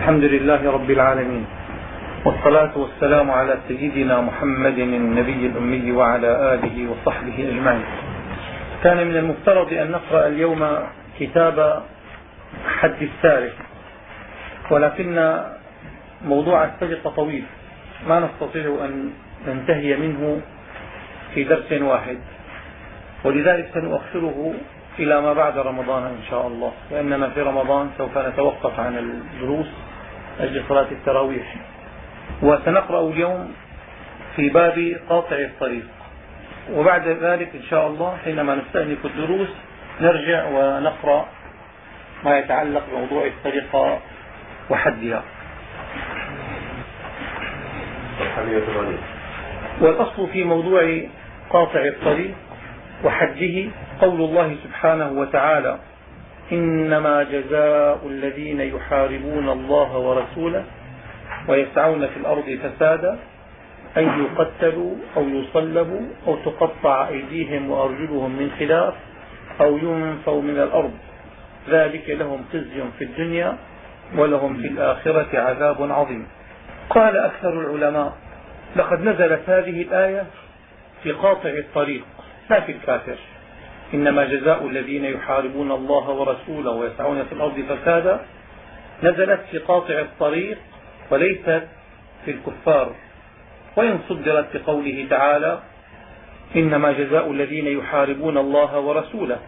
الحمد لله رب العالمين. والصلاة والسلام على سيدنا محمد النبي الأمي وعلى آله وصحبه أجمعين. كان من المفترض أن نقرأ اليوم كتاب حد السارق. ولكن موضوع السرقة طويل. ما نستطيع أن ننتهي منه في درس واحد. ولذلك سنؤخره إلى ما بعد رمضان إن شاء الله. لأننا في رمضان سوف نتوقف عن الدروس. أجل صلاة التراويح. وسنقرأ اليوم في باب قاطع الطريق. وبعد ذلك إن شاء الله حينما نستأنف الدروس نرجع ونقرأ ما يتعلق بموضوع السرقة وحدها. والأصل في موضوع قاطع الطريق وحده قول الله سبحانه وتعالى إنما جزاء الذين يحاربون الله ورسوله ويسعون في الأرض فسادا أن يقتلوا أو يصلبوا أو تقطع أيديهم وأرجلهم من خلاف أو ينفوا من الأرض. ذلك لهم خزي في الدنيا ولهم في الآخرة عذاب عظيم. قال أكثر العلماء لقد نزلت هذه الآية في قاطع الطريق لا في الكافر؟ إنما جزاء الذين يحاربون الله ورسوله ويسعون في الأرض فسادا. نزلت في قاطع الطريق وليست في الكفار. وإن صدرت بقوله تعالى إنما جزاء الذين يحاربون الله ورسوله.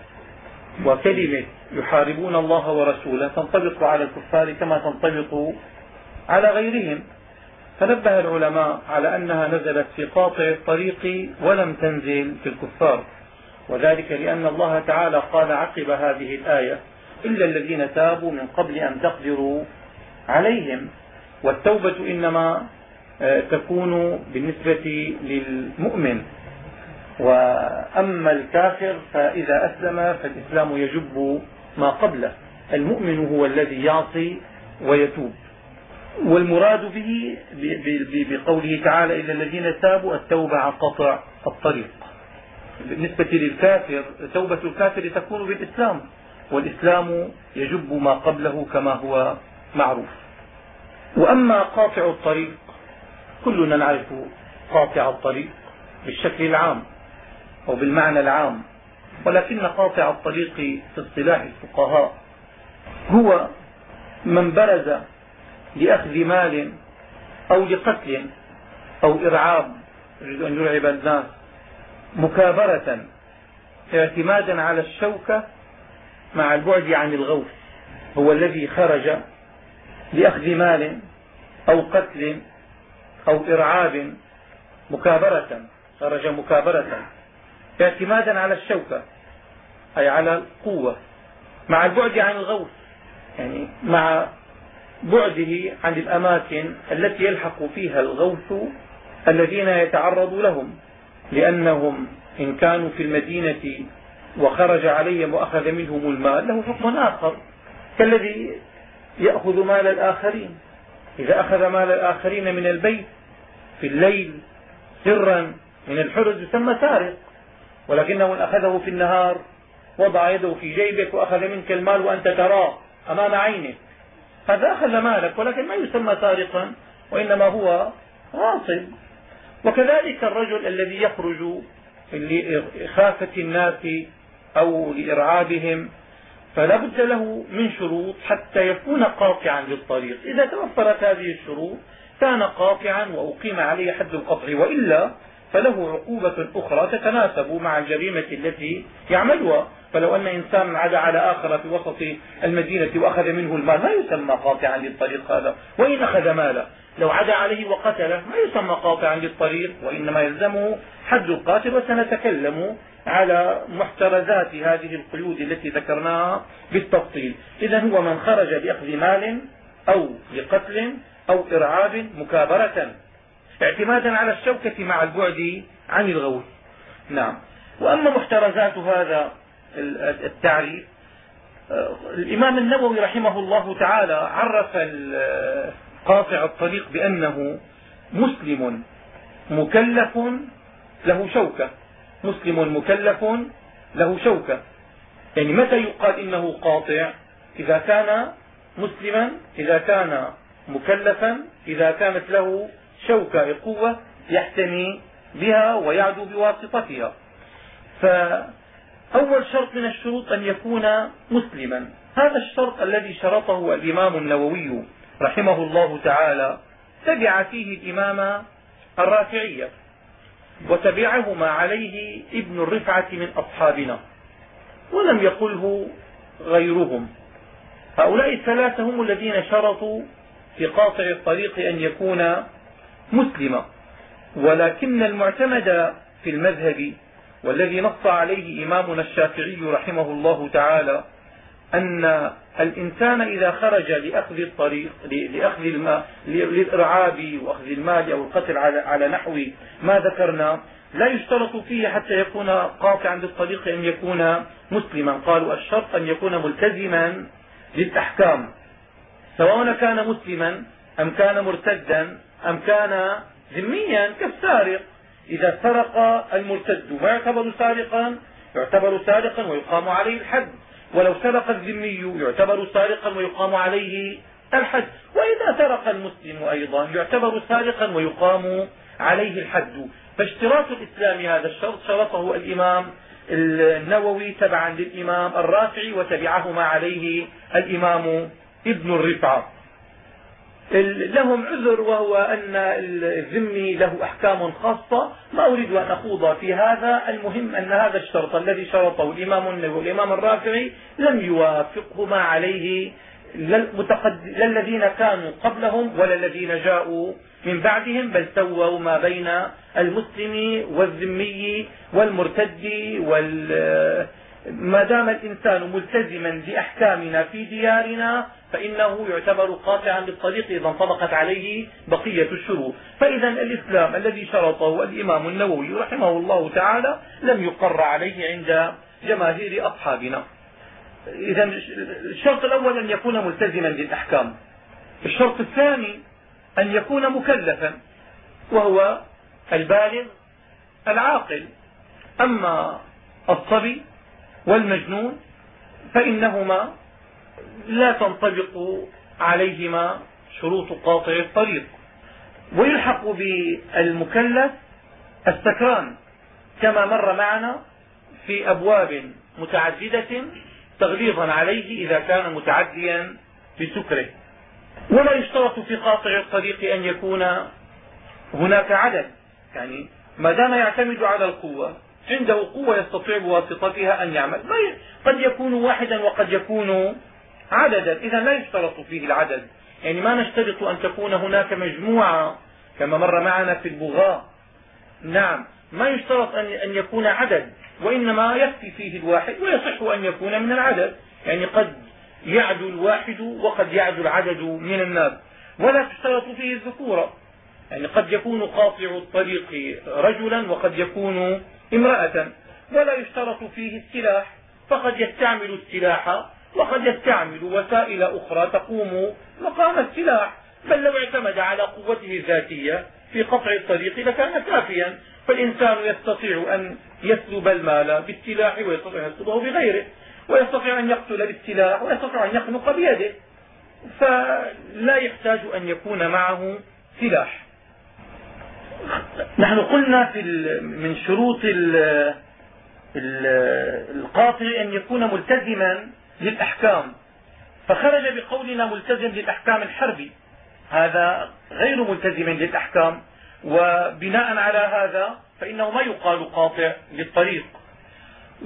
وكلمة يحاربون الله ورسوله تنطبق على الكفار كما تنطبق على غيرهم. فنبه العلماء على أنها نزلت في قاطع الطريق ولم تنزل في الكفار. وذلك لأن الله تعالى قال عقب هذه الآية إلا الذين تابوا من قبل أن تقدروا عليهم. والتوبة إنما آه، تكون بالنسبة للمؤمن. وأما الكافر فإذا أسلم فالإسلام يجب ما قبله. المؤمن هو الذي يعصي ويتوب. والمراد به بقوله تعالى إلا الذين تابوا التوبة عن قطع الطريق. بالنسبة للكافر توبة الكافر تكون بالإسلام والإسلام يجب ما قبله كما هو معروف. وأما قاطع الطريق كلنا نعرف قاطع الطريق بالشكل العام أو بالمعنى العام ولكن قاطع الطريق في اصطلاح الفقهاء هو من برز لأخذ مال أو لقتل أو إرعاب يريد أن يرعب الناس. مكابرة اعتمادا على الشوكة مع البعد عن الغوث هو الذي خرج لأخذ مال أو قتل أو إرعاب. مكابرة خرج مكابرة. اعتمادا على الشوكة أي على القوة مع البعد عن الغوث يعني مع بعده عن الأماكن التي يلحق فيها الغوث الذين يتعرض لهم. لأنهم إن كانوا في المدينة وخرج عليهم وأخذ منهم المال له حكم آخر كالذي يأخذ مال الآخرين. إذا أخذ مال الآخرين من البيت في الليل سرا من الحرز يسمى سارق ولكنه إن أخذه في النهار وضع يده في جيبك وأخذ منك المال وأنت تراه أمام عينك هذا أخذ مالك ولكن ما يسمى سارقا وإنما هو غاصب. وكذلك الرجل الذي يخرج لإخافة الناس أو لإرعابهم فلا بد له من شروط حتى يكون قاطعا للطريق. إذا توفرت هذه الشروط كان قاطعا وأقيم عليه حد القطع. وإلا فله عقوبة أخرى تتناسب مع الجريمة التي يعملها. فلو أن إنسانا عدا على آخر في وسط المدينة وأخذ منه المال ما يسمى قاطعا للطريق هذا. وإن أخذ ماله لو عدا عليه وقتله ما يسمى قاطعا للطريق وإنما يلزمه حد القاتل وسنتكلم على محترزات هذه القيود التي ذكرناها بالتفصيل. إذا هو من خرج بأخذ مال أو لقتل أو إرعاب مكابرة اعتمادا على الشوكة مع البعد عن الغوث نعم. وأما محترزات هذا التعريف الإمام النووي رحمه الله تعالى عرف قاطع الطريق بأنه مسلم مكلف له شوكة. مسلم مكلف له شوكة. يعني متى يقال إنه قاطع؟ إذا كان مسلما إذا كان مكلفا إذا كانت له شوكة قوة يحتمي بها ويعدو بواسطتها. فأول شرط من الشروط أن يكون مسلما. هذا الشرط الذي شرطه الإمام النووي رحمه الله تعالى تبع فيه الإمام الرافعية وتبعه ما عليه ابن الرفعة من أصحابنا ولم يقله غيرهم. هؤلاء الثلاثة هم الذين شرطوا في قاطع الطريق أن يكون مسلما. ولكن المعتمد في المذهب والذي نص عليه إمامنا الشافعي رحمه الله تعالى أن الإنسان إذا خرج لأخذ الطريق لأخذ الماء للإرعاب وأخذ المال أو القتل على, نحو ما ذكرنا لا يشترط فيه حتى يكون قاطعا للطريق أن يكون مسلما. قالوا الشرط أن يكون ملتزما للأحكام سواء كان مسلما أم كان مرتدا أم كان ذميا كالسارق. إذا سرق المرتد ما يعتبر سارقا؟ يعتبر سارقا ويقام عليه الحد. ولو سرق الذمي يعتبر سارقا ويقام عليه الحد. وإذا سرق المسلم أيضا يعتبر سارقا ويقام عليه الحد. فاشتراط الإسلام هذا الشرط شرطه الإمام النووي تبعا للإمام الرافعي وتبعه ما عليه الإمام ابن الرفعة. لهم عذر وهو أن الذمي له أحكام خاصة. ما أريد أن أخوض في هذا. المهم أن هذا الشرط الذي شرطه الإمام النووي والإمام الرافعي لم يوافقه ما عليه لا الذين كانوا قبلهم ولا الذين جاءوا من بعدهم بل سووا ما بين المسلم والذمي والمرتد وال ما دام الإنسان ملتزما بأحكامنا في ديارنا فإنه يعتبر قاطعا للطريق إذا انطبقت عليه بقية الشروط. فإذا الإسلام الذي شرطه الإمام النووي رحمه الله تعالى لم يقر عليه عند جماهير أصحابنا. إذا الشرط الأول أن يكون ملتزما بالأحكام. الشرط الثاني أن يكون مكلفا وهو البالغ العاقل. أما الصبي والمجنون فإنهما لا تنطبق عليهما شروط قاطع الطريق. ويلحق بالمكلف السكران كما مر معنا في أبواب متعددة تغليظا عليه إذا كان متعديا بسكره. ولا يشترط في قاطع الطريق أن يكون هناك عدد يعني ما دام يعتمد على القوة عنده قوة يستطيع بواسطتها أن يعمل. قد يكون واحدا وقد يكون عددا. إذا لا يشترط فيه العدد. يعني ما نشترط أن تكون هناك مجموعة كما مر معنا في البغاء. نعم ما يشترط أن يكون عدد وإنما يكفي فيه الواحد ويصح أن يكون من العدد. يعني قد يعدو الواحد وقد يعدو العدد من الناس. ولا تشترط فيه الذكورة يعني قد يكون قاطع الطريق رجلا وقد يكون امرأة ولا يشترط فيه السلاح فقد يستعمل السلاح وقد يستعمل وسائل أخرى تقوم مقام السلاح. بل لو اعتمد على قوته الذاتية في قطع الطريق لكان كافيا. فالإنسان يستطيع أن يسلب المال بالسلاح ويستطيع أن يسلبه بغيره ويستطيع أن يقتل بالسلاح ويستطيع أن يخنق بيده. فلا يحتاج أن يكون معه سلاح. نحن قلنا في من شروط القاطع أن يكون ملتزما للأحكام. فخرج بقولنا ملتزم للأحكام الحرب هذا غير ملتزم للأحكام. وبناء على هذا فإنه ما يقال قاطع للطريق.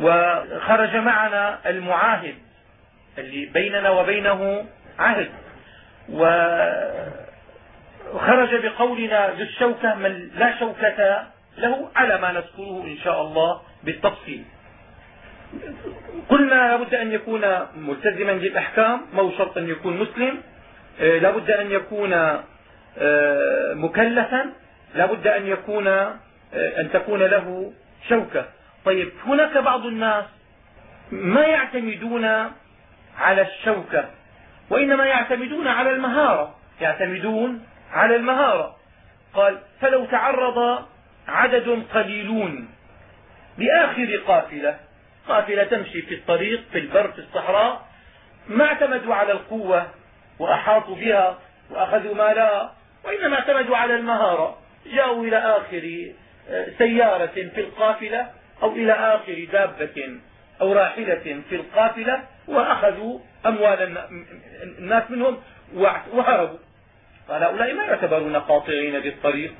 وخرج معنا المعاهد اللي بيننا وبينه عهد. وخرج بقولنا ذو الشوكة من لا شوكة له على ما نذكره إن شاء الله بالتفصيل. قلنا لابد أن يكون ملتزما بالأحكام ما شرط أن يكون مسلم. آه، لابد أن يكون آه، مكلفا. لابد أن يكون آه، أن تكون له شوكة. طيب هناك بعض الناس ما يعتمدون على الشوكة وإنما يعتمدون على المهارة. يعتمدون على المهارة. قال فلو تعرض عدد قليلون لآخر قافلة قافلة تمشي في الطريق في البر في الصحراء ما اعتمدوا على القوة وأحاطوا بها وأخذوا مالها وإنما اعتمدوا على المهارة. جاءوا إلى آخر آه، سيارة في القافلة أو إلى آخر دابة أو راحلة في القافلة وأخذوا أموال الناس منهم وهربوا. قال هؤلاء ما يعتبرون قاطعين بالطريق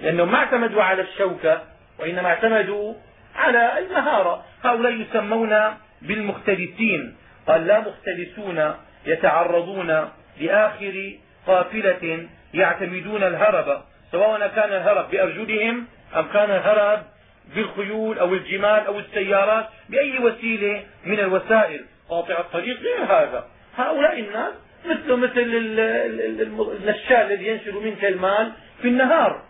لأنهم ما اعتمدوا على الشوكة وإنما اعتمدوا على المهارة. هؤلاء يسمون بالمختلسين قال لا مختلسون يتعرضون لآخر قافلة يعتمدون الهرب سواء كان الهرب بأرجلهم أم كان الهرب بالخيول أو الجمال أو السيارات بأي وسيلة من الوسائل. قاطع الطريق غير هذا. هؤلاء الناس مثل مثل النشال الذي ينشر منك المال في النهار.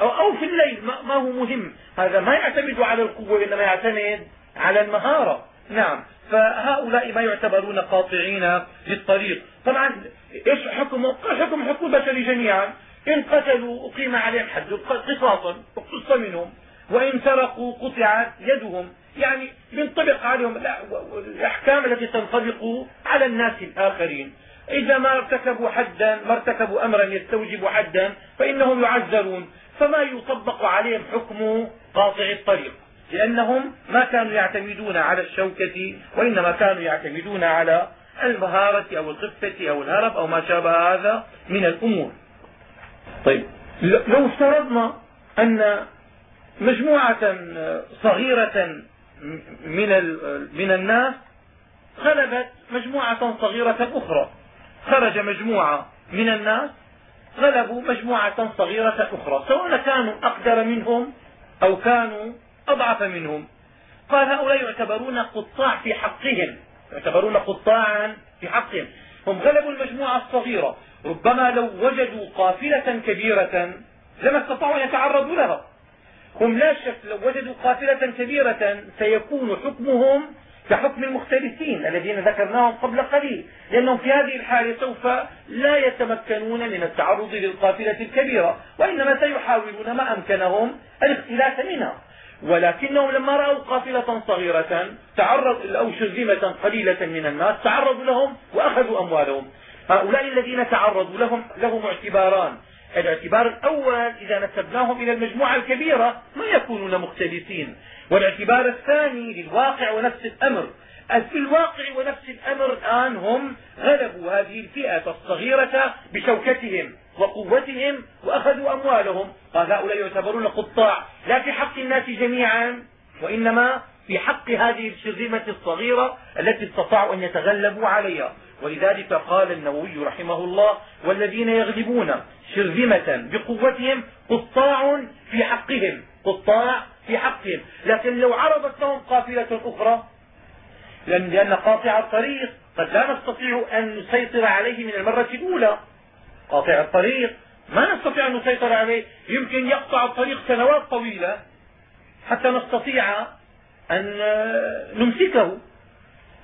أو في الليل. ما هو مهم. هذا ما يعتمد على القوة وإنما يعتمد على المهارة. نعم. فهؤلاء ما يعتبرون قاطعين للطريق. طبعا إيش حكم حكم حكم البشر جميعا؟ إن قتلوا أقيم عليهم حد. قصاصا اقتص منهم. وإن سرقوا قطعت يدهم. يعني ينطبق عليهم الأحكام التي تنطبق على الناس الآخرين. إذا ما ارتكبوا حدا ما ارتكبوا أمرا يستوجب حدا فإنهم يعذرون. فما يطبق عليهم حكم قاطع الطريق؟ لأنهم ما كانوا يعتمدون على الشوكة وإنما كانوا يعتمدون على المهارة أو الخفة أو الهرب أو ما شابه هذا من الأمور. طيب لو افترضنا أن مجموعة صغيرة من من الناس غلبت مجموعة صغيرة أخرى. خرج مجموعة من الناس غلبوا مجموعة صغيرة أخرى سواء كانوا أقدر منهم أو كانوا أضعف منهم. قال هؤلاء يعتبرون قطاع في حقهم يعتبرون قطاعا في حقهم. هم غلبوا المجموعة الصغيرة ربما لو وجدوا قافلة كبيرة لما استطاعوا أن يتعرضوا لها. هم لا شك لو وجدوا قافلة كبيرة سيكون حكمهم كحكم المختلفين الذين ذكرناهم قبل قليل لأنهم في هذه الحالة سوف لا يتمكنون من التعرض للقافلة الكبيرة وإنما سيحاولون ما أمكنهم الاختلاف منها. ولكنهم لما رأوا قافلة صغيرة تعرض أو شرذمة قليلة من الناس تعرضوا لهم وأخذوا أموالهم. هؤلاء الذين تعرضوا لهم لهم اعتباران. الاعتبار الأول إذا نسبناهم إلى المجموعة الكبيرة ما يكونون مختلفين. والاعتبار الثاني للواقع ونفس الأمر. في الواقع ونفس الأمر الآن هم غلبوا هذه الفئة الصغيرة بشوكتهم وقوتهم وأخذوا أموالهم؟ قال هؤلاء يعتبرون قطاع لا في حق الناس جميعا وإنما في حق هذه الشرذمة الصغيرة التي استطاعوا أن يتغلبوا عليها. ولذلك قال النووي رحمه الله والذين يغلبون شرذمة بقوتهم قطاع في حقهم قطاع في حقهم. لكن لو عرضت لهم قافلة أخرى لأن, قاطع الطريق قد لا نستطيع أن نسيطر عليه من المرة الأولى. قاطع الطريق ما نستطيع أن نسيطر عليه. يمكن يقطع الطريق سنوات طويلة حتى نستطيع أن نمسكه.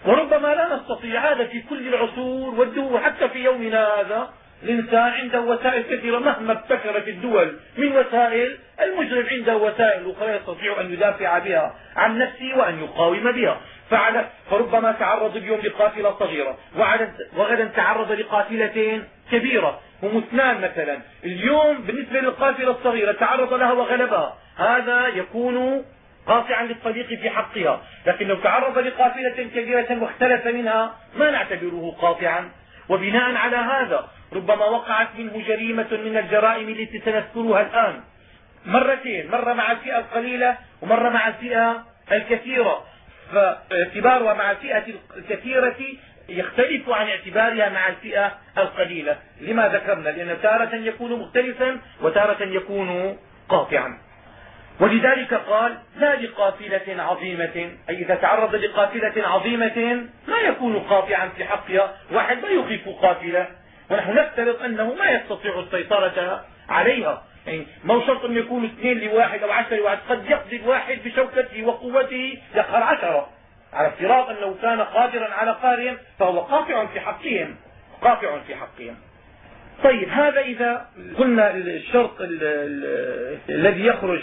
وربما لا نستطيع هذا في كل العصور والدول حتى في يومنا هذا. الإنسان عنده وسائل كثيرة مهما ابتكرت الدول. من وسائل؟ المجرم عنده وسائل أخرى يستطيع أن يدافع بها عن نفسه وأن يقاوم بها. فعلى فربما تعرض اليوم لقافلة صغيرة. وغدا تعرض لقافلتين كبيرة. هم اثنان مثلا. اليوم بالنسبة للقافلة الصغيرة تعرض لها وغلبها. هذا يكون قاطعا للطريق في حقها. لكن لو تعرض لقافلة كبيرة واختلف منها. ما نعتبره قاطعا. وبناء على هذا ربما وقعت منه جريمة من الجرائم التي سنذكرها الآن. مرتين مرة مع الفئة القليلة ومرة مع الفئة الكثيرة. فاعتبارها مع الفئة الكثيرة يختلف عن اعتبارها مع الفئة القليلة. لما ذكرنا؟ لأن تارة يكون مختلفا وتارة يكون قاطعا. ولذلك قال لا لقافلة عظيمة أي إذا تعرض لقافلة عظيمة ما يكون قاطعا في حقها واحد ما يخيف قافلة. ونحن نفترض أنه ما يستطيع السيطرة عليها. يعني ما هو شرط أن يكون اثنين لواحد أو عشر لواحد قد يقضي الواحد بشوكته وقوته يقهر عشرة. على افتراض أنه كان قادرا على قهرهم فهو قاطع في حقهم قاطع في حقهم. طيب هذا إذا قلنا الشرط الذي يخرج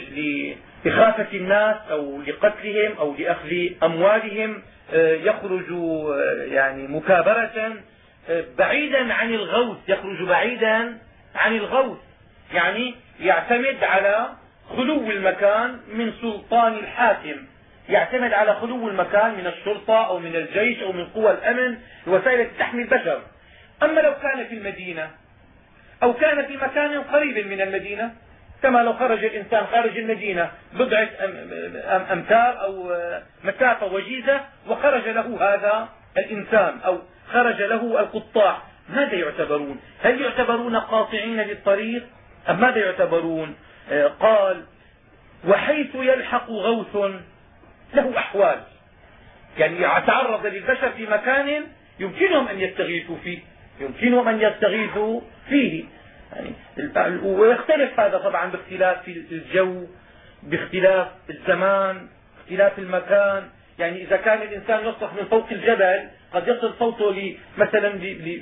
لإخافة الناس أو لقتلهم أو لأخذ أموالهم آه، يخرج آه، يعني مكابرة بعيدا عن الغوث يخرج بعيدا عن الغوث يعني يعتمد على خلو المكان من سلطان الحاكم يعتمد على خلو المكان من الشرطة أو من الجيش أو من قوى الأمن الوسائل التي تحمي البشر. أما لو كان في المدينة أو كان في مكان قريب من المدينة كما لو خرج الإنسان خارج المدينة بضعة أمتار أو مسافة وجيزة وخرج له هذا الإنسان أو خرج له القطاع. ماذا يعتبرون؟ هل يعتبرون قاطعين للطريق؟ أم ماذا يعتبرون؟ آه، قال وحيث يلحق غوث له أحوال. يعني يتعرض للبشر في مكان يمكنهم أن يستغيثوا فيه. يمكنهم أن يستغيثوا فيه. يعني ويختلف هذا طبعا باختلاف الجو باختلاف الزمان باختلاف المكان. يعني إذا كان الإنسان يصرخ من فوق الجبل قد يصل صوته مثلا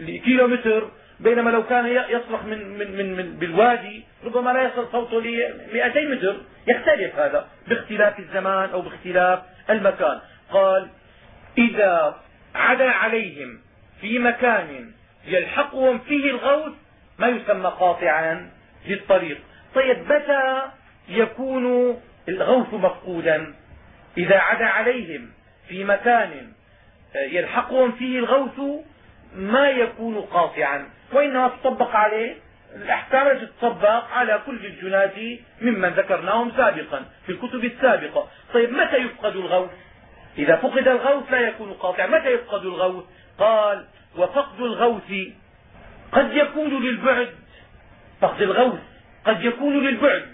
لكيلومتر بينما لو كان يصرخ من, من, من, من بالوادي ربما لا يصل صوته ل 200 متر. يختلف هذا باختلاف الزمان أو باختلاف المكان. قال إذا عدا عليهم في مكان يلحقهم فيه الغوث ما يسمى قاطعا للطريق. طيب متى يكون الغوث مفقودا؟ إذا عدا عليهم في مكان يلحقهم فيه الغوث ما يكون قاطعا. وإنما تطبق عليه الأحكام التي تطبق على كل الجنات ممن ذكرناهم سابقا في الكتب السابقة. طيب متى يفقد الغوث؟ إذا فقد الغوث لا يكون قاطعا. متى يفقد الغوث؟ قال وفقد الغوث قد يكون للبعد فقد الغوث قد يكون للبعد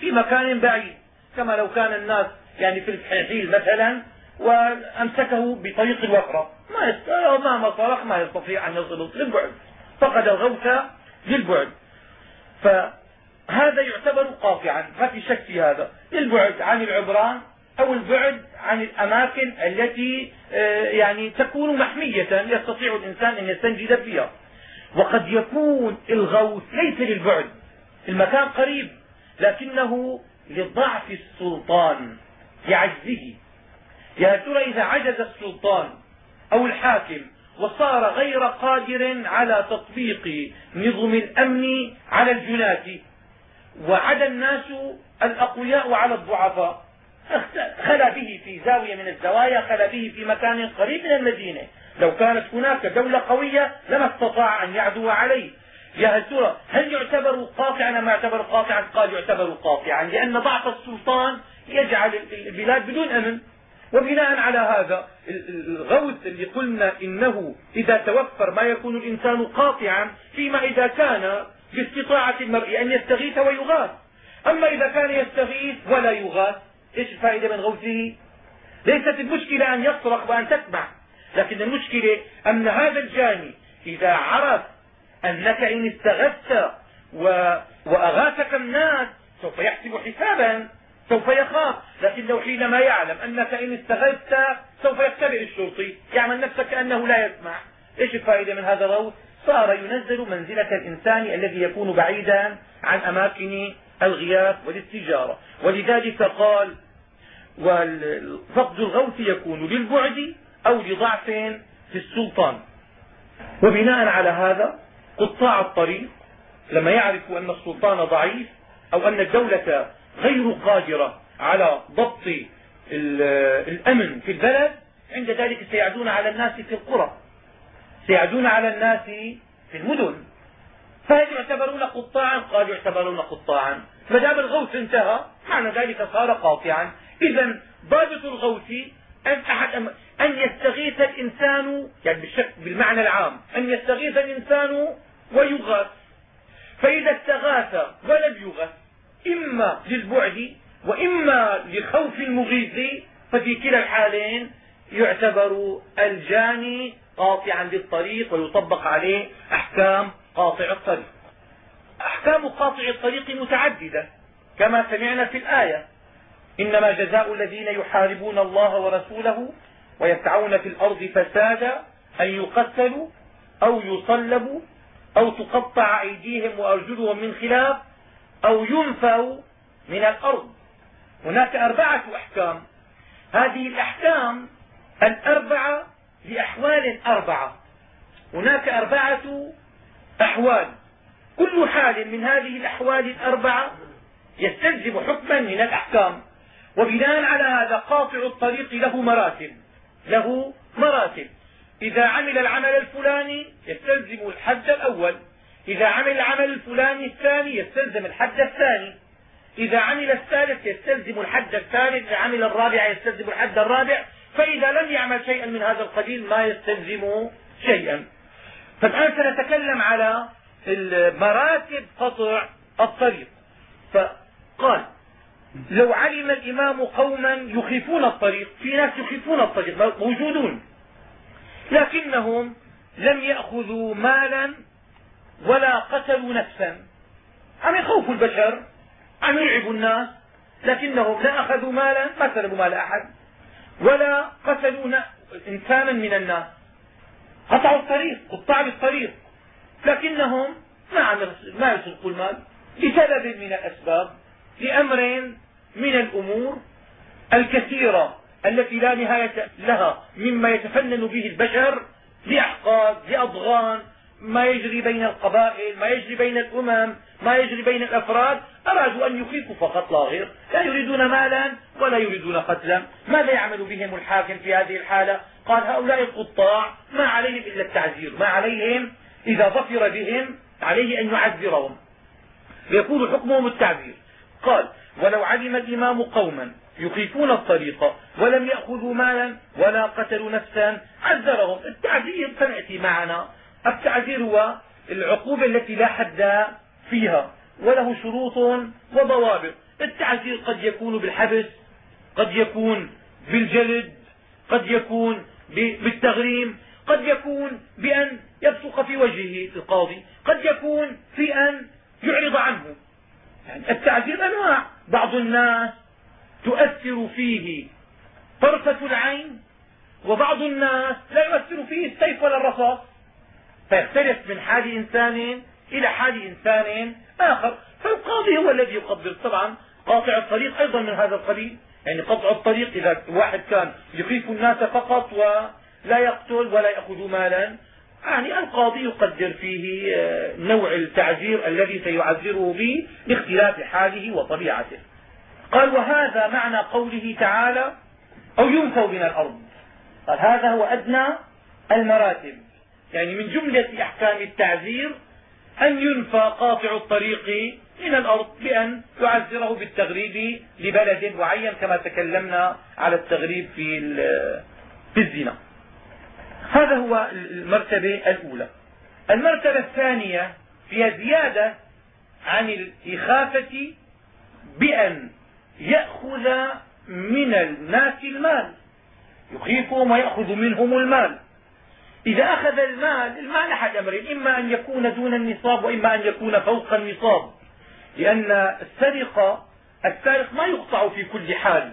في مكان بعيد كما لو كان الناس يعني في الحيل مثلا وأمسكه بطريق الوفره ما مهما صرخ ما يستطيع أن يصل للبعد. فقد الغوث للبعد. فهذا يعتبر قاطعا ما في شك في هذا. البعد عن العبران أو البعد عن الأماكن التي آه، يعني تكون محمية يستطيع الإنسان أن يستنجد فيها. وقد يكون الغوث ليس للبعد المكان قريب لكنه لضعف السلطان لعجزه. يا ترى إذا عجز السلطان أو الحاكم وصار غير قادر على تطبيق نظم الأمن على الجنات وعدا الناس الأقوياء على الضعفاء خلا به في زاوية من الزوايا خلا به في مكان قريب من المدينة. لو كانت هناك دولة قوية لما استطاع أن يعدو عليه. يا هل ترى هل يعتبر قاطعا ما يعتبر قاطعا؟ قال يعتبر قاطعا لأن ضعف السلطان يجعل البلاد بدون أمن. وبناء على هذا الغوث اللي قلنا إنه إذا توفر ما يكون الإنسان قاطعا فيما إذا كان باستطاعة المرء أن يستغيث ويغاث. أما إذا كان يستغيث ولا يغاث إيش الفائدة من غوثه؟ ليست المشكلة أن يصرخ وأن تسمع لكن المشكلة أن هذا الجاني إذا عرف أنك إن استغثت وأغاثك الناس سوف يحسب حسابا سوف يخاف لكنه حينما يعلم أنك إن استغثت سوف يختبئ الشرطي يعمل نفسه كأنه لا يسمع. إيش الفائدة من هذا الروث صار ينزل منزلة الإنسان الذي يكون بعيدا عن أماكن الغياث والاستجارة. ولذلك قال وفقد الغوث يكون للبعد أو لضعف في السلطان. وبناء على هذا قطاع الطريق لما يعرفوا أن السلطان ضعيف أو أن الدولة غير قادرة على ضبط الأمن في البلد عند ذلك سيعدون على الناس في القرى. سيعدون على الناس في المدن. فهل يعتبرون قطاعا؟ قال يعتبرون قطاعا. ما دام الغوث انتهى معنى ذلك صار قاطعا. إذا ضابط الغوث أن, أحد أن يستغيث الإنسان يعني بالمعنى العام أن يستغيث الإنسان ويغاث. فإذا استغاث ولم يغث إما للبعد وإما لخوف المغيث ففي كلا الحالين يعتبر الجاني قاطعا للطريق ويطبق عليه أحكام قاطع الطريق. أحكام قاطع الطريق متعددة كما سمعنا في الآية. إنما جزاء الذين يحاربون الله ورسوله ويسعون في الأرض فسادا أن يقتلوا أو يصلبوا أو تقطع أيديهم وأرجلهم من خلاف أو ينفوا من الأرض. هناك أربعة أحكام. هذه الأحكام الأربعة لأحوال أربعة. هناك أربعة أحوال. كل حال من هذه الأحوال الأربعة يستلزم حكما من الأحكام. وبناء على هذا قاطع الطريق له مراتب له مراتب. إذا عمل العمل الفلاني يستلزم الحد الأول إذا عمل العمل الفلاني الثاني يستلزم الحد الثاني. إذا عمل الثالث يستلزم الحد الثالث إذا عمل الرابع يستلزم الحد الرابع. فإذا لم يعمل شيئا من هذا القبيل ما يستلزم شيئا. فالآن سنتكلم على مراتب قطع الطريق. فقال لو علم الإمام قوما يخيفون الطريق في ناس يخيفون الطريق موجودون. لكنهم لم يأخذوا مالا ولا قتلوا نفسا. عم يخوفوا البشر؟ عم يرعبوا الناس؟ لكنهم لا أخذوا مالا ما سلبوا مال أحد. ولا قتلوا إنسانا من الناس. قطعوا الطريق قطاع بالطريق لكنهم ما ما يسرقوا المال. لسبب من الأسباب لأمر من الأمور الكثيرة التي لا نهاية لها مما يتفنن به البشر لأحقاد لأضغان ما يجري بين القبائل ما يجري بين الأمم ما يجري بين الأفراد. أرادوا أن يخيفوا فقط لا غير. لا يريدون مالا ولا يريدون قتلا. ماذا يعمل بهم الحاكم في هذه الحالة؟ قال هؤلاء القطاع ما عليهم إلا التعزير ما عليهم إذا ظفر بهم عليه أن يعذرهم. ليكون حكمهم التعذير. قال ولو علم الإمام قوما يخيفون الطريق ولم يأخذوا مالا ولا قتلوا نفسا عذرهم. التعذير سنأتي معنا. التعذير هو العقوبة التي لا حد فيها وله شروط وضوابط. التعذير قد يكون بالحبس قد يكون بالجلد قد يكون بالتغريم قد يكون بأن يبصق في وجهه القاضي قد يكون في أن يعرض عنه. التعذير أنواع. بعض الناس تؤثر فيه طرفة العين وبعض الناس لا يؤثر فيه السيف ولا الرصاص. فيختلف من حال إنسان إلى حال إنسان آخر. فالقاضي هو الذي يقدر. طبعا قاطع الطريق أيضا من هذا القبيل. يعني قطع الطريق إذا واحد كان يخيف الناس فقط ولا يقتل ولا يأخذ مالا. يعني القاضي يقدر فيه آه، نوع التعذير الذي سيعذره به لاختلاف حاله وطبيعته. قال وهذا معنى قوله تعالى أو ينفوا من الأرض قال هذا هو أدنى المراتب يعني من جملة أحكام التعذير أن ينفى قاطع الطريق من الأرض بأن يعذره بالتغريب لبلد معين كما تكلمنا على التغريب في في الزنا هذا هو المرتبة الأولى. المرتبة الثانية فيها زيادة عن الإخافة بأن يأخذ من الناس المال. يخيفهم ويأخذ منهم المال. إذا أخذ المال المال أحد أمرين. إما أن يكون دون النصاب وإما أن يكون فوق النصاب. لأن السرقة السارق ما يقطع في كل حال.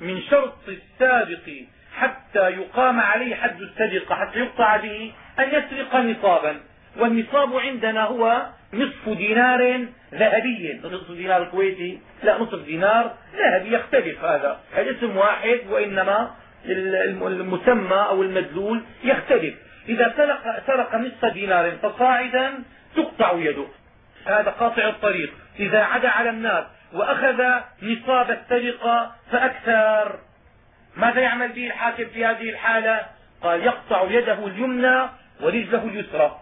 من شرط السارق حتى يقام عليه حد السرقة حتى يقطع به أن يسرق نصابا. والنصاب عندنا هو نصف دينار ذهبي. نصف دينار كويتي لا نصف دينار ذهبي. يختلف هذا. الاسم واحد وإنما المسمى أو المدلول يختلف. إذا سرق, سرق نصف دينار فصاعدا تقطع يده. هذا قاطع الطريق. إذا عدا على الناس وأخذ نصاب السرقة فأكثر. ماذا يعمل به الحاكم في هذه الحالة؟ قال يقطع يده اليمنى ورجله اليسرى.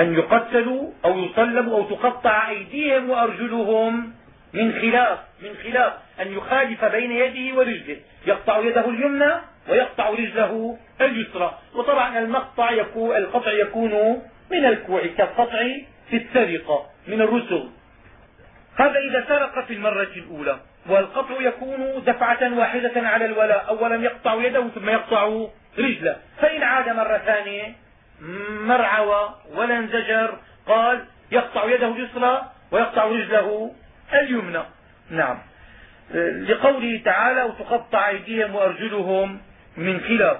أن يقتلوا أو يصلبوا أو تقطع أيديهم وأرجلهم من خلاف من خلاف. أن يخالف بين يده ورجله. يقطع يده اليمنى ويقطع رجله اليسرى. وطبعا المقطع يكون القطع يكون من الكوع كالقطع في السرقة من الرسل. هذا إذا سرق في المرة الأولى. والقطع يكون دفعة واحدة على الولاء. أولا يقطع يده ثم يقطع رجله. فإن عاد مرة ثانية مرعوى ولا انزجر. قال يقطع يده اليسرى ويقطع رجله اليمنى. نعم. لقوله تعالى وتقطع أيديهم وأرجلهم من خلاف.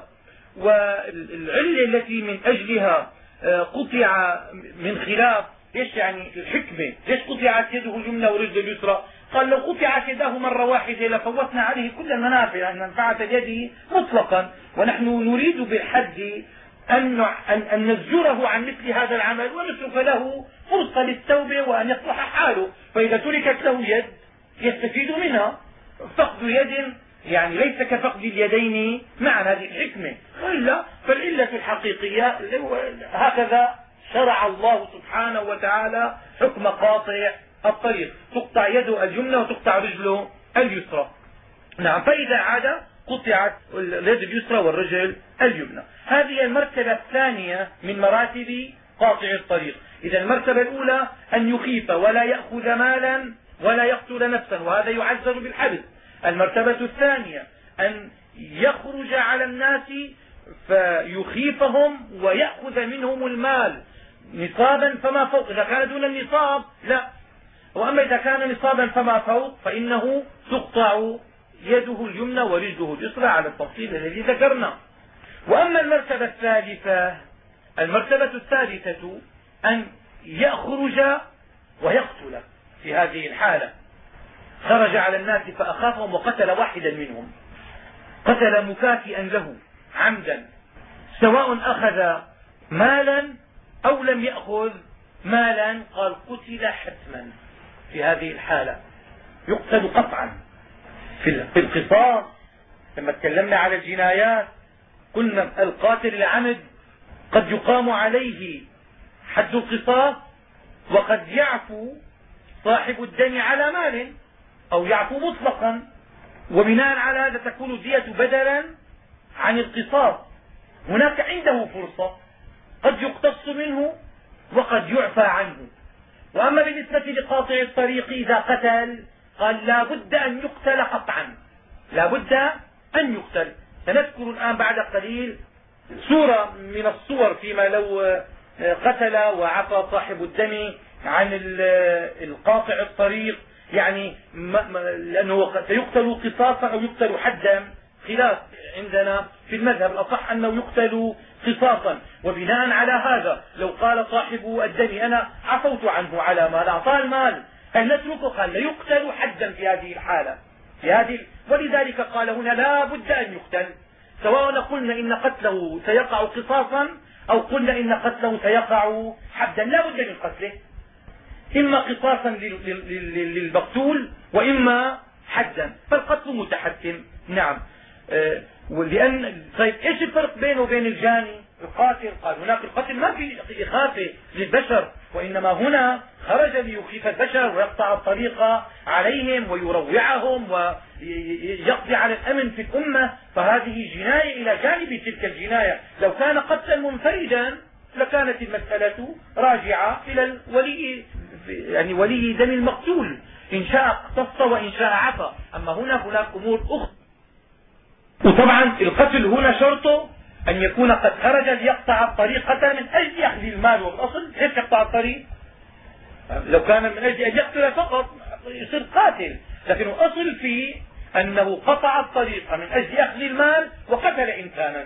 والعلة التي من أجلها آه، قطع من خلاف إيش يعني الحكمة؟ ليش قطعت يده اليمنى ورجله اليسرى؟ قال لو قطعت يداه مرة واحدة لفوتنا عليه كل المنافع يعني منفعة اليد مطلقا. ونحن نريد بالحد أن, أن نزجره عن مثل هذا العمل ونترك له فرصة للتوبة وأن يصلح حاله. فإذا تركت له يد يستفيد منها. فقد يد يعني ليس كفقد اليدين مع هذه الحكمة. وإلا فالعلة الحقيقية هكذا شرع الله سبحانه وتعالى حكم قاطع الطريق تقطع يده اليمنى وتقطع رجله اليسرى. نعم فإذا عاد قطعت اليد اليسرى والرجل اليمنى. هذه المرتبة الثانية من مراتب قاطع الطريق. إذا المرتبة الأولى أن يخيف ولا يأخذ مالا ولا يقتل نفسا وهذا يعزز بالحبس. المرتبة الثانية أن يخرج على الناس فيخيفهم ويأخذ منهم المال. نصابا فما فوق إذا كان دون النصاب لا. وأما إذا كان نصابا فما فوق فإنه تقطع يده اليمنى ورجله اليسرى على التفصيل الذي ذكرنا. وأما المرتبة الثالثة المرتبة الثالثة أن يخرج ويقتل في هذه الحالة. خرج على الناس فأخافهم وقتل واحدا منهم. قتل مكافئا له عمدا. سواء أخذ مالا أو لم يأخذ مالا قال قتل حتما. في هذه الحالة. يقتل قطعا. في القصاص لما تكلمنا على الجنايات قلنا القاتل العمد قد يقام عليه حد القصاص وقد يعفو صاحب الدم على مال أو يعفو مطلقا. وبناء على هذا تكون الدية بدلا عن القصاص. هناك عنده فرصة قد يقتص منه وقد يعفى عنه. وأما بالنسبة لقاطع الطريق إذا قتل قال لا بد أن يقتل قطعا. لا بد أن يقتل. سنذكر الآن بعد قليل صورة من الصور فيما لو قتل وعفى صاحب الدم عن القاطع الطريق. يعني لأنه سيقتل قصاصا أو يقتل حدا. خلاف عندنا في المذهب الأصح أنه يقتل قصاصا وبناء على هذا لو قال صاحب الدم أنا عفوت عنه على مال أعطاه المال. هل نتركه قال يقتل حدا في هذه الحالة. في هذه ولذلك قال هنا لا بد أن يقتل. سواء قلنا إن قتله سيقع قصاصا أو قلنا إن قتله سيقع حدا. لا بد من قتله. إما قصاصا للمقتول وإما حدا. فالقتل متحتم نعم. لأن طيب إيش الفرق بينه وبين الجاني؟ القاتل قال هناك القتل ما في إخافة للبشر وإنما هنا خرج ليخيف البشر ويقطع الطريق عليهم ويروعهم ويقضي على الأمن في الأمة. فهذه جناية إلى جانب تلك الجناية. لو كان قتلا منفردا لكانت المسألة راجعة إلى الولي يعني ولي دم المقتول. إن شاء اقتص وإن شاء عفى أما هنا هناك أمور أخرى. وطبعا القتل هنا شرطه أن يكون قد خرج ليقطع الطريق قتل من أجل أخذ المال والأصل ليش يقطع الطريق؟ لو كان من أجل أن يقتل فقط يصير قاتل لكن الأصل فيه أنه قطع الطريق من أجل أخذ المال وقتل إنسانا.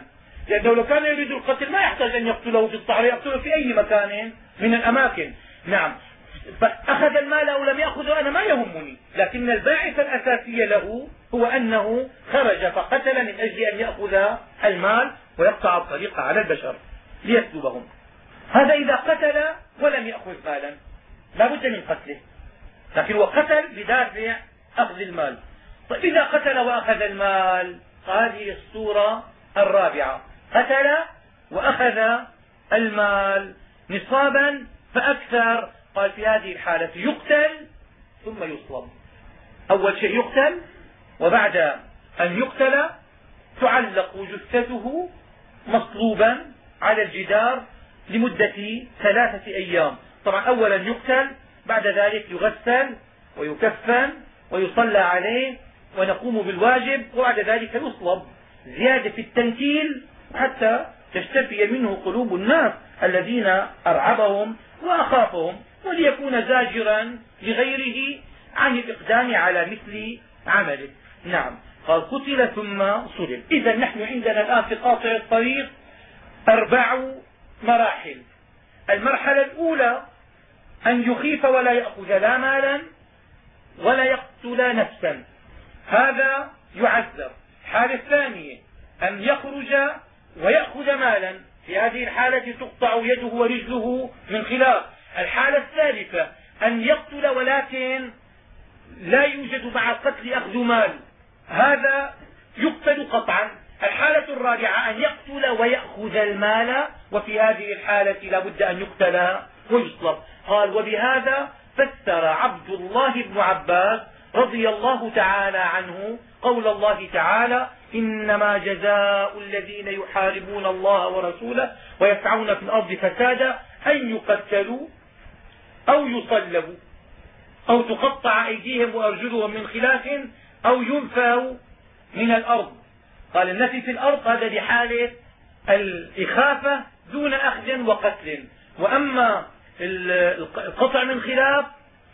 لأنه لو كان يريد القتل ما يحتاج أن يقتله في الصحراء يقتله في أي مكان من الأماكن. نعم. فأخذ المال أو لم يأخذه أنا ما يهمني. لكن الباعث الأساسي له هو أنه خرج فقتل من أجل أن يأخذ المال ويقطع الطريق على البشر ليسلبهم. هذا إذا قتل ولم يأخذ مالا. لا بد من قتله. لكن هو قتل بدافع أخذ المال. طيب إذا قتل وأخذ المال فهذه الصورة الرابعة. قتل وأخذ المال نصابا فأكثر قال في هذه الحالة يقتل ثم يصلب أول شيء يقتل وبعد أن يقتل تعلق جثته مصلوبا على الجدار لمدة ثلاثة أيام. طبعا أولا يقتل بعد ذلك يغسل ويكفن ويصلى عليه ونقوم بالواجب وبعد ذلك يصلب زيادة في التنكيل حتى تشتفي منه قلوب الناس الذين أرعبهم وأخافهم. وليكون زاجرا لغيره عن الإقدام على مثل عمله. نعم. قال قتل ثم صلب إذا نحن عندنا الآن في قاطع الطريق أربع مراحل. المرحلة الأولى أن يخيف ولا يأخذ لا مالا ولا يقتل نفسا. هذا يعذر. الحالة الثانية أن يخرج ويأخذ مالا. في هذه الحالة تقطع يده ورجله من خلاف. الحالة الثالثة أن يقتل ولكن لا يوجد مع القتل أخذ مال. هذا يقتل قطعا. الحالة الرابعة أن يقتل ويأخذ المال وفي هذه الحالة لا بد أن يقتل. ويصلب قال وبهذا فسر عبد الله بن عباس رضي الله تعالى عنه قول الله تعالى إنما جزاء الذين يحاربون الله ورسوله ويسعون في الأرض فسادا أن يقتلوا أو يصلبوا أو تقطع أيديهم وأرجلهم من خلاف أو ينفوا من الأرض. قال النفي في الأرض هذا بحالة الإخافة دون أخذ وقتل. وأما القطع من خلاف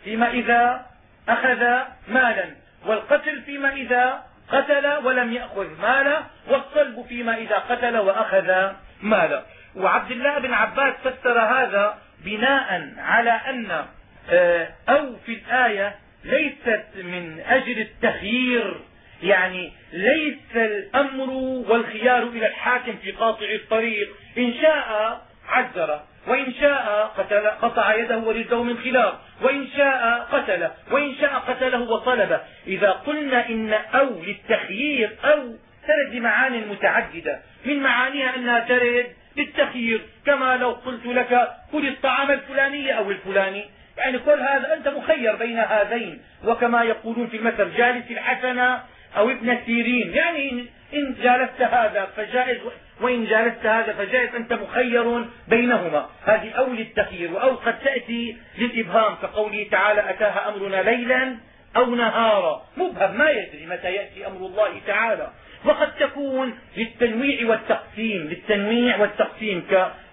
فيما إذا أخذ مالا والقتل فيما إذا قتل ولم يأخذ مالا والصلب فيما إذا قتل وأخذ مالا. وعبد الله بن عباس فسر هذا بناء على أن آه، أو في الآية ليست من أجل التخيير يعني ليس الأمر والخيار إلى الحاكم في قاطع الطريق. إن شاء عذر وإن شاء قتل قطع يده ورجله من خلاف وإن شاء قتل وإن شاء قتله وطلب. إذا قلنا إن أو للتخيير أو ترد بمعان متعددة. من معانيها أنها ترد للتخيير كما لو قلت لك كل الطعام الفلاني أو الفلاني. يعني كل هذا أنت مخير بين هذين. وكما يقولون في المثل جالس الحسنة أو ابن سيرين يعني إن جالست هذا فجائز وإن جالست هذا فجائز أنت مخير بينهما. هذه أو للتخيير وأو قد تأتي للإبهام كقوله تعالى أتاها أمرنا ليلا أو نهارا. مبهم ما يدري متى يأتي أمر الله تعالى. وقد تكون للتنويع والتقسيم للتنويع والتقسيم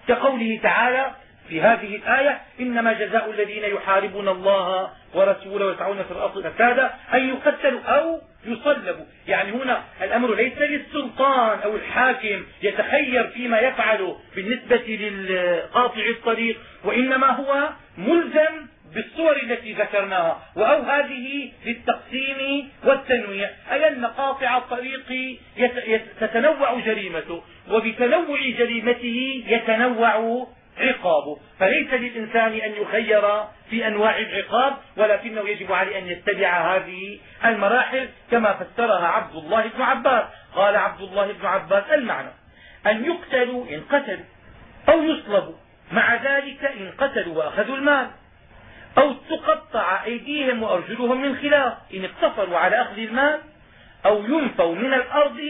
كقوله تعالى في هذه الآية إنما جزاء الذين يحاربون الله ورسوله ويسعون في الأرض فسادا أن يقتلوا أو يصلبوا يعني هنا الأمر ليس للسلطان أو الحاكم يتخير فيما يفعل بالنسبة للقاطع الطريق وإنما هو ملزم بالصور التي ذكرناها وأو هذه للتقسيم والتنويع. أي أن قاطع الطريق تتنوع جريمته وبتنوع جريمته يتنوع عقابه. فليس للإنسان أن يخير في أنواع العقاب ولكنه يجب عليه أن يتبع هذه المراحل كما فسرها عبد الله بن عباس. قال عبد الله بن عباس المعنى أن يقتلوا إن قتلوا أو يصلبوا. مع ذلك إن قتلوا وأخذوا المال. أو تقطع أيديهم وأرجلهم من خلاف. إن اقتصروا على أخذ المال أو ينفوا من الأرض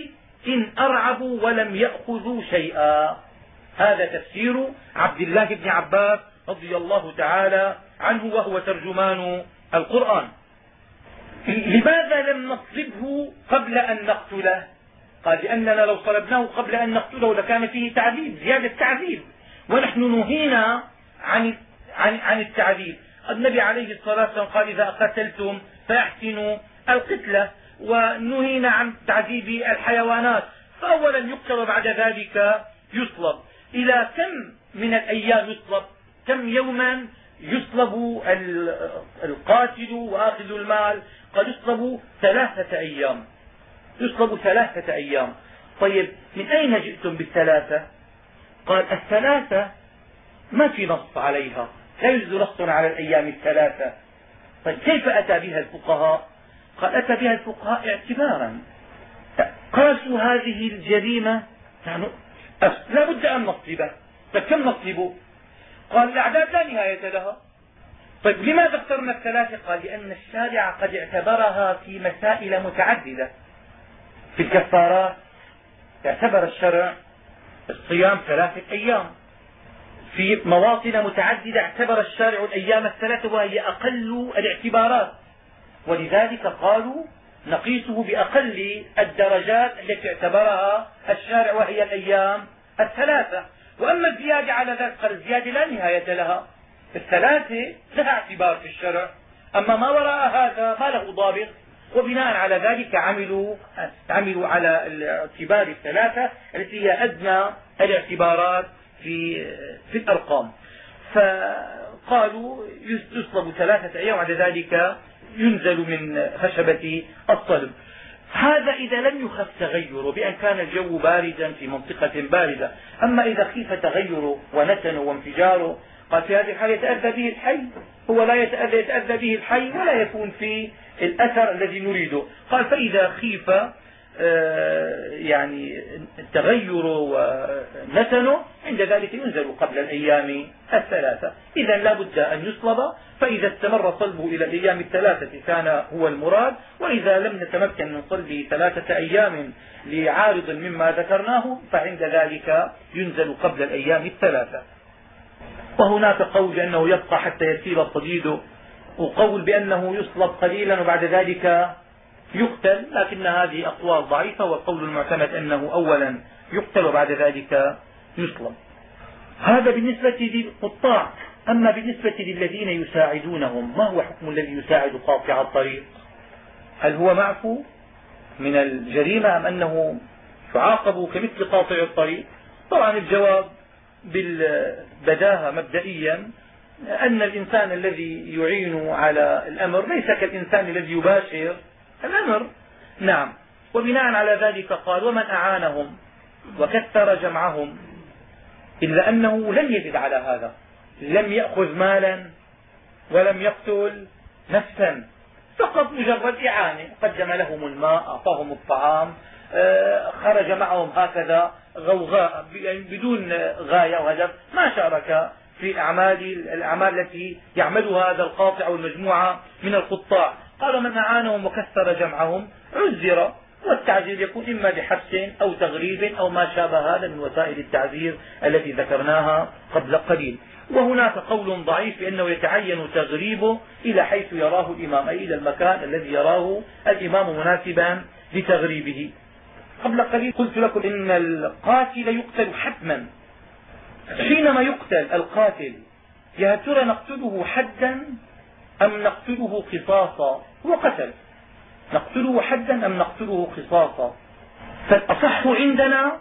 إن أرعبوا ولم يأخذوا شيئا. هذا تفسير عبد الله بن عباس رضي الله تعالى عنه وهو ترجمان القرآن. لماذا لم نصلبه قبل أن نقتله؟ قال لأننا لو صلبناه قبل أن نقتله لكان فيه تعذيب زيادة تعذيب. ونحن نهينا عن عن عن التعذيب. النبي عليه الصلاة والسلام قال إذا قتلتم فاحسنوا القتلة ونهينا عن تعذيب الحيوانات. فأولا يقتل وبعد ذلك يصلب. إلى كم من الأيام يصلب؟ كم يوما يصلب القاتل وآخذ المال؟ قد يصلب ثلاثة أيام. يصلب ثلاثة أيام. طيب من أين جئتم بالثلاثة؟ قال الثلاثة ما في نص عليها. لا يوجد نص على الأيام الثلاثة. طيب كيف أتى بها الفقهاء؟ قال أتى بها الفقهاء اعتبارا. قاسوا هذه الجريمة. يعني لا بد أن نصلبه طيب كم نصلبه قال الأعداد لا نهاية لها. طيب لماذا اخترنا الثلاثة؟ قال لأن الشارع قد اعتبرها في مسائل متعددة. في الكفارات اعتبر الشرع الصيام ثلاثة أيام. في مواطن متعددة اعتبر الشارع الأيام الثلاثة وهي أقل الاعتبارات. ولذلك قالوا نقيسه بأقل الدرجات التي اعتبرها الشارع وهي الأيام الثلاثة. وأما الزيادة على ذلك قال الزيادة لا نهاية لها. الثلاثة لها اعتبار في الشرع. أما ما وراء هذا ما له ضابط. وبناء على ذلك عملوا عملوا على الاعتبار الثلاثة التي هي أدنى الاعتبارات. في في الأرقام. فقالوا يصلب ثلاثة أيام وبعد ذلك ينزل من خشبة الصلب هذا إذا لم يخف تغيره بأن كان الجو باردا في منطقة باردة. أما إذا خيف تغيره ونتنه وانفجاره قال في هذه الحالة يتأذى به الحي. هو لا يتأذى, يتأذى به الحي ولا يكون في الأثر الذي نريده. قال فإذا خيف يعني تغيره ونتنه عند ذلك ينزل قبل الأيام الثلاثة. إذا لا بد أن يصلب فإذا استمر صلبه إلى الأيام الثلاثة كان هو المراد وإذا لم نتمكن من صلبه ثلاثة أيام لعارض مما ذكرناه فعند ذلك ينزل قبل الأيام الثلاثة. وهناك قول بأنه يبقى حتى يسير صديده وقول بأنه يصلب قليلا وبعد ذلك يقتل لكن هذه أقوال ضعيفة والقول المعتمد أنه أولا يقتل وبعد ذلك يصلب. هذا بالنسبة للقطاع. أما بالنسبة للذين يساعدونهم ما هو حكم الذي يساعد قاطع الطريق؟ هل هو معفو من الجريمة أم أنه يعاقب كمثل قاطع الطريق؟ طبعا الجواب بالبداهة مبدئيا أن الإنسان الذي يعين على الأمر ليس كالإنسان الذي يباشر الأمر. نعم. وبناء على ذلك قال ومن أعانهم وكثر جمعهم إلا أنه لم يزد على هذا لم يأخذ مالا ولم يقتل نفسا فقط مجرد إعانة. قدم لهم الماء أعطاهم الطعام آه، خرج معهم هكذا غوغاء بدون غاية وهدف ما شارك في أعمال الأعمال التي يعملها هذا القاطع والمجموعة من القطاع. قال من أعانهم وكثر جمعهم عزر والتعزير يكون إما بحبس أو تغريب أو ما شابه هذا من وسائل التعزير التي ذكرناها قبل قليل. وهناك قول ضعيف بأنه يتعين تغريبه إلى حيث يراه الإمام أي إلى المكان الذي يراه الإمام مناسبا لتغريبه. قبل قليل قلت لكم إن القاتل يقتل حتما. حينما يقتل القاتل يا ترى نقتله حدا؟ أم نقتله قصاصا هو قتل. نقتله حدا أم نقتله قصاصا فالأصح عندنا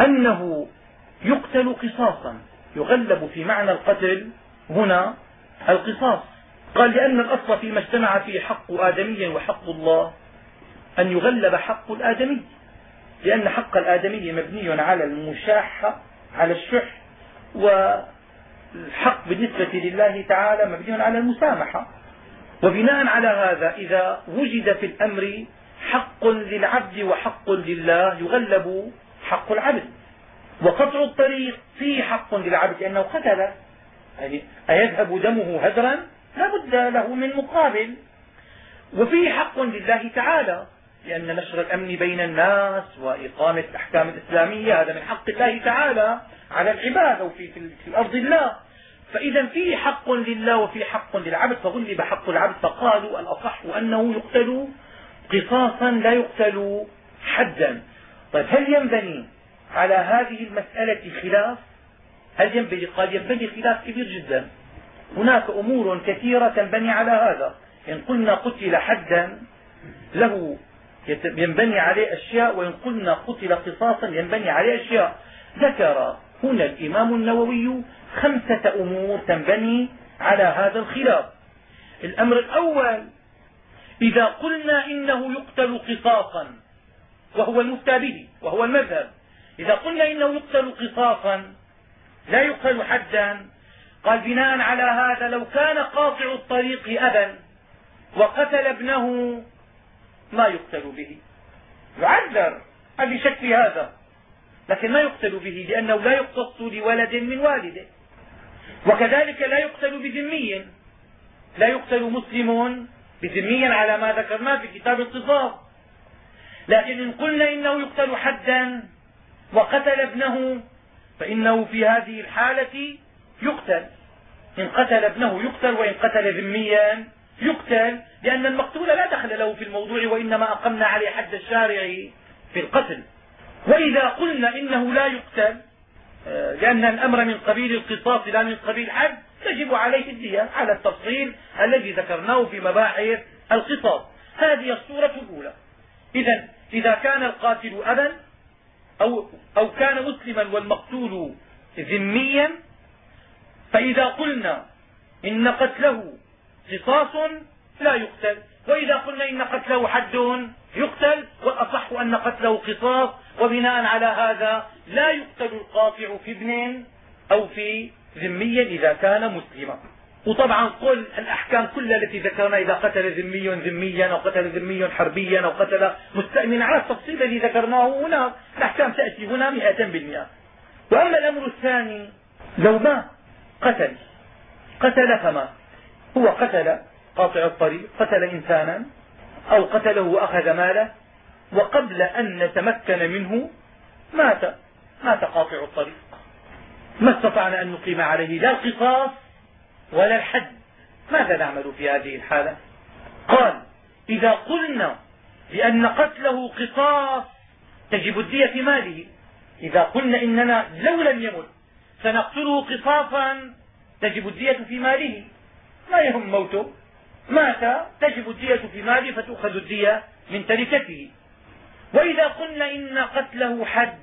أنه يقتل قصاصا يغلب في معنى القتل هنا القصاص. قال لأن الأصل فيما اجتمع فيه حق آدمي وحق الله أن يغلب حق الآدمي. لأن حق الآدمي مبني على المشاحة على الشح والحق بالنسبة لله تعالى مبني على المسامحة. وبناء على هذا إذا وجد في الأمر حق للعبد وحق لله يغلب حق العبد. وقطع الطريق فيه حق للعبد لأنه قتل. يعني أيذهب دمه هدرا؟ لا بد له من مقابل. وفيه حق لله تعالى. لأن نشر الأمن بين الناس وإقامة الأحكام الإسلامية هذا من حق الله تعالى على العباد أو في, في, أرض الله. فإذا فيه حق لله وفيه حق للعبد فغلب حق العبد فقالوا الأصح أنه يقتل قصاصا لا يقتل حدا. طيب هل ينبني على هذه المسألة خلاف؟ هل ينبني قال ينبني خلاف كبير جدا. هناك أمور كثيرة تنبني على هذا. إن قلنا قتل حدا له ينبني عليه أشياء وإن قلنا قتل قصاصا ينبني عليه أشياء. ذكر هنا الإمام النووي خمسة أمور تنبني على هذا الخلاف. الأمر الأول إذا قلنا إنه يقتل قصاصا وهو المفتى به وهو المذهب. إذا قلنا إنه يقتل قصاصا لا يقتل حدا. قال بناء على هذا لو كان قاطع الطريق أبا وقتل ابنه ما يقتل به. يعذر في هذا لكن ما يقتل به لأنه لا يقتص لولد من والده. وكذلك لا يقتل بذمي. لا يقتل مسلم بذمي على ما ذكرناه في كتاب القصاص. لكن إن قلنا إنه يقتل حدا وقتل ابنه فإنه في هذه الحالة يقتل. إن قتل ابنه يقتل وإن قتل ذميا يقتل لأن المقتول لا دخل له في الموضوع وإنما أقمنا عليه حد الشارع في القتل. وإذا قلنا إنه لا يقتل آه، لأن الأمر من قبيل القصاص لا من قبيل الحد تجب عليه الدية على التفصيل الذي ذكرناه في مباحث القصاص. هذه الصورة الأولى. إذا إذا كان القاتل أبا أو, أو كان مسلما والمقتول ذميا فإذا قلنا إن قتله قصاص لا يقتل. وإذا قلنا إن قتله حد يقتل والأصح أن قتله قصاص وبناء على هذا لا يقتل القاطع في ابن أو في ذمي إذا كان مسلما. وطبعا قل الأحكام كلها التي ذكرنا إذا قتل ذمي ذميا أو قتل ذمي حربيا أو قتل مستأمنا على التفصيل الذي ذكرناه هنا. الأحكام تأتي هنا مئة بالمئة. وأما الأمر الثاني لو ما قتل قتل فما؟ هو قتل قاطع الطريق قتل إنسانا أو قتله وأخذ ماله وقبل أن نتمكن منه مات مات قاطع الطريق. ما استطعنا أن نقيم عليه لا القصاص ولا الحد. ماذا نعمل في هذه الحالة؟ قال إذا قلنا بأن قتله قصاص تجب الدية في ماله إذا قلنا إننا لو لم يمت سنقتله قصاصا تجب الدية في ماله. ما يهم موته. مات تجب الدية في ماله فتؤخذ الدية من تركته. وإذا قلنا إن قتله حد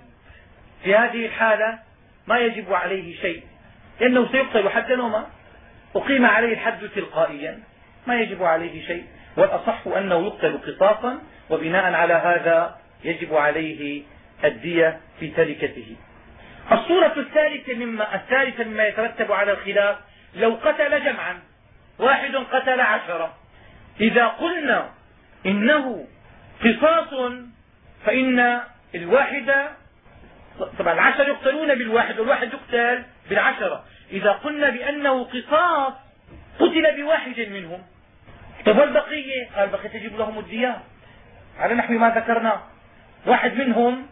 في هذه الحالة ما يجب عليه شيء. لأنه سيقتل حدا وما أقيم عليه الحد تلقائيا. ما يجب عليه شيء. والأصح أنه يقتل قصاصا وبناء على هذا يجب عليه الدية في تركته. الصورة الثالثة مما, الثالثة مما يترتب على الخلاف لو قتل جمعا. واحد قتل عشرة. إذا قلنا إنه قصاص فإن الواحد طبعا العشر يقتلون بالواحد والواحد يقتل بالعشرة. إذا قلنا بأنه قصاص قتل بواحد منهم. طب والبقية؟ قال بقي تجب لهم الديات على نحو ما ذكرنا. واحد منهم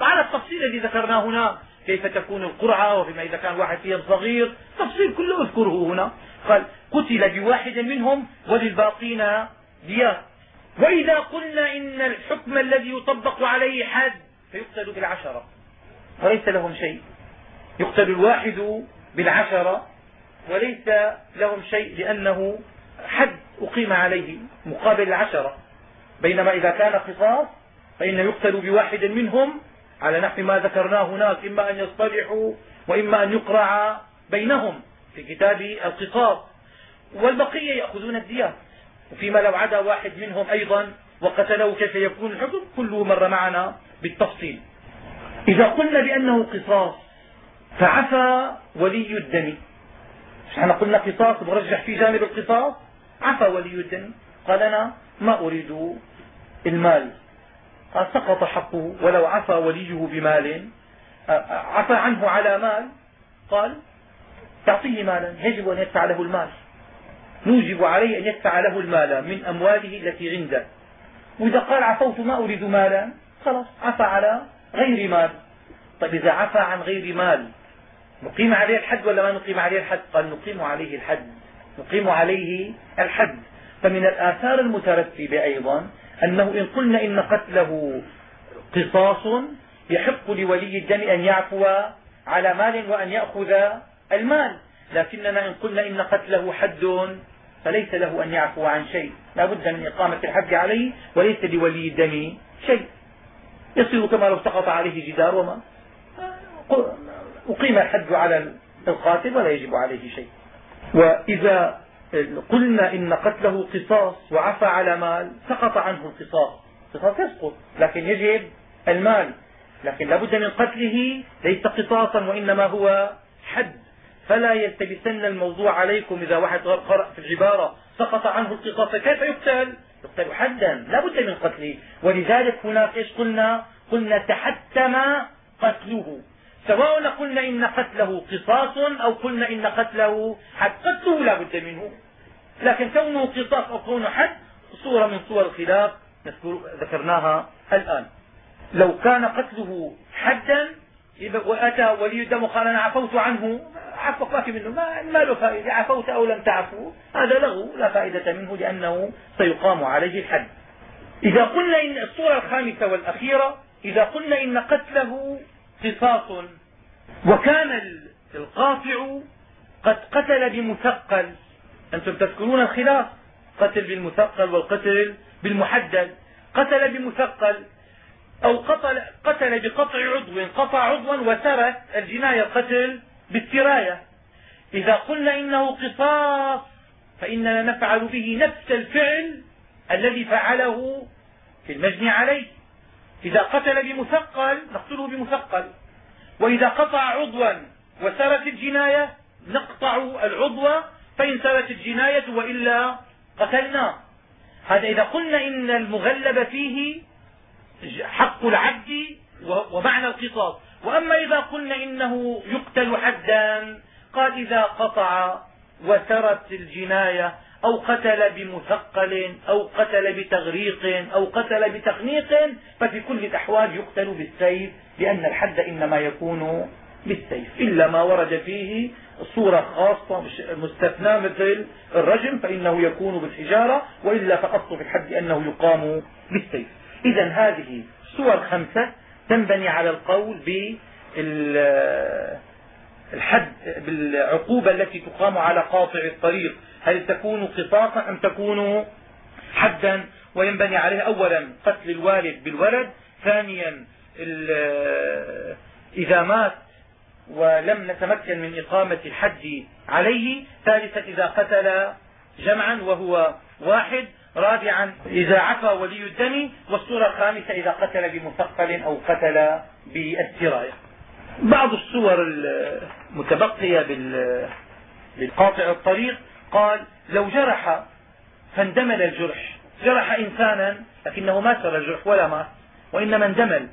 على التفصيل الذي ذكرناه هنا. كيف تكون القرعة وفيما إذا كان واحد فيهم صغير تفصيل كله اذكره هنا. قال قتل بواحد منهم وللباقين ديات وإذا قلنا إن الحكم الذي يطبق عليه حد فيقتل بالعشرة. وليس لهم شيء. يقتل الواحد بالعشرة وليس لهم شيء لأنه حد أقيم عليه مقابل العشرة. بينما إذا كان قصاص فإن يقتل بواحد منهم على نحو ما ذكرناه هناك إما أن يصطلحوا وإما أن يقرع بينهم. في كتاب القصاص. والبقية يأخذون الديات وفيما لو عدا واحد منهم أيضا وقتله كيف يكون الحكم كله مر معنا بالتفصيل. إذا قلنا بأنه قصاص فعفى ولي الدم إحنا قلنا قصاص مرجح في جانب القصاص عفى ولي الدم قال أنا ما أريد المال. قال سقط حقه ولو عفى وليه بمال. عفى عنه على مال. قال تعطيه مالا. يجب أن يدفع له المال. نوجب عليه أن يدفع له المال من أمواله التي عنده. وإذا قال عفوت ما أريد مالا خلاص عفى على غير مال. طيب إذا عفى عن غير مال نقيم عليه الحد ولا ما نقيم عليه الحد؟ قال نقيم عليه الحد. نقيم عليه الحد. فمن الآثار المترتبة أيضا أنه إن قلنا إن قتله قصاص يحق لولي الدم أن يعفو على مال وأن يأخذ المال. لكننا إن قلنا إن قتله حد فليس له أن يعفو عن شيء. لا بد من إقامة الحد عليه وليس لولي الدم شيء. يصير كما لو سقط عليه جدار وما. أقيم الحد على القاتل ولا يجب عليه شيء. وإذا قلنا إن قتله قصاص وعفى على مال سقط عنه القصاص. القصاص يسقط لكن يجب المال. لكن لابد من قتله ليس قصاصا وإنما هو حد. فلا يلتبسن الموضوع عليكم إذا واحد قرأ في العبارة سقط عنه القصاص كيف يقتل؟ يقتل حدا لا بد من قتله. ولذلك هناك إيش قلنا؟ قلنا تحتم قتله. سواء قلنا إن قتله قصاص أو قلنا إن قتله حد قتله لا بد منه. لكن كونه قصاص أو كونه حد صورة من صور الخلاف ذكرناها الآن. لو كان قتله حدا وأتى ولي الدم وقال أنا عفوت عنه. عفو منه ما, ما له فائدة. عفوت أو لم تعفو هذا له لا فائدة منه لأنه سيقام عليه الحد. إذا قلنا إن الصورة الخامسة والأخيرة إذا قلنا إن قتله قصاص وكان القاطع قد قتل بمثقل. أنتم تذكرون الخلاف؟ قتل بالمثقل والقتل بالمحدد. قتل بمثقل أو قتل, قتل بقطع عضو قطع عضوا وسرت الجناية القتل بالسراية إذا قلنا إنه قصاص فإننا نفعل به نفس الفعل الذي فعله في المجني عليه. إذا قتل بمثقل نقتله بمثقل. وإذا قطع عضوا وسرت الجناية نقطع العضو فإن سرت الجناية وإلا قتلناه هذا إذا قلنا إن المغلب فيه حق العبد ومعنى القصاص. وأما إذا قلنا إنه يقتل حدا قال إذا قطع وسرت الجناية أو قتل بمثقل أو قتل بتغريق أو قتل بتخنيق ففي كل الأحوال يقتل بالسيف لأن الحد إنما يكون بالسيف. إلا ما ورد فيه صورة خاصة مستثنى مثل الرجم فإنه يكون بالحجارة وإلا فالاصل في الحد أنه يقام بالسيف. إذا هذه صور خمسة تنبني على القول بالحد بالعقوبة التي تقام على قاطع الطريق. هل تكون قصاصا أم تكون حدا؟ وينبني عليه أولا قتل الوالد بالولد ثانيا إذا مات ولم نتمكن من إقامة الحد عليه ثالثا إذا قتل جمعا وهو واحد. رابعا إذا عفى ولي الدم والصورة الخامسة إذا قتل بمثقل أو قتل بالسراية بعض الصور المتبقية بالقاطع الطريق قال لو جرح فاندمل الجرح. جرح إنسانا لكنه ما سر الجرح ولا مات وإنما اندمل.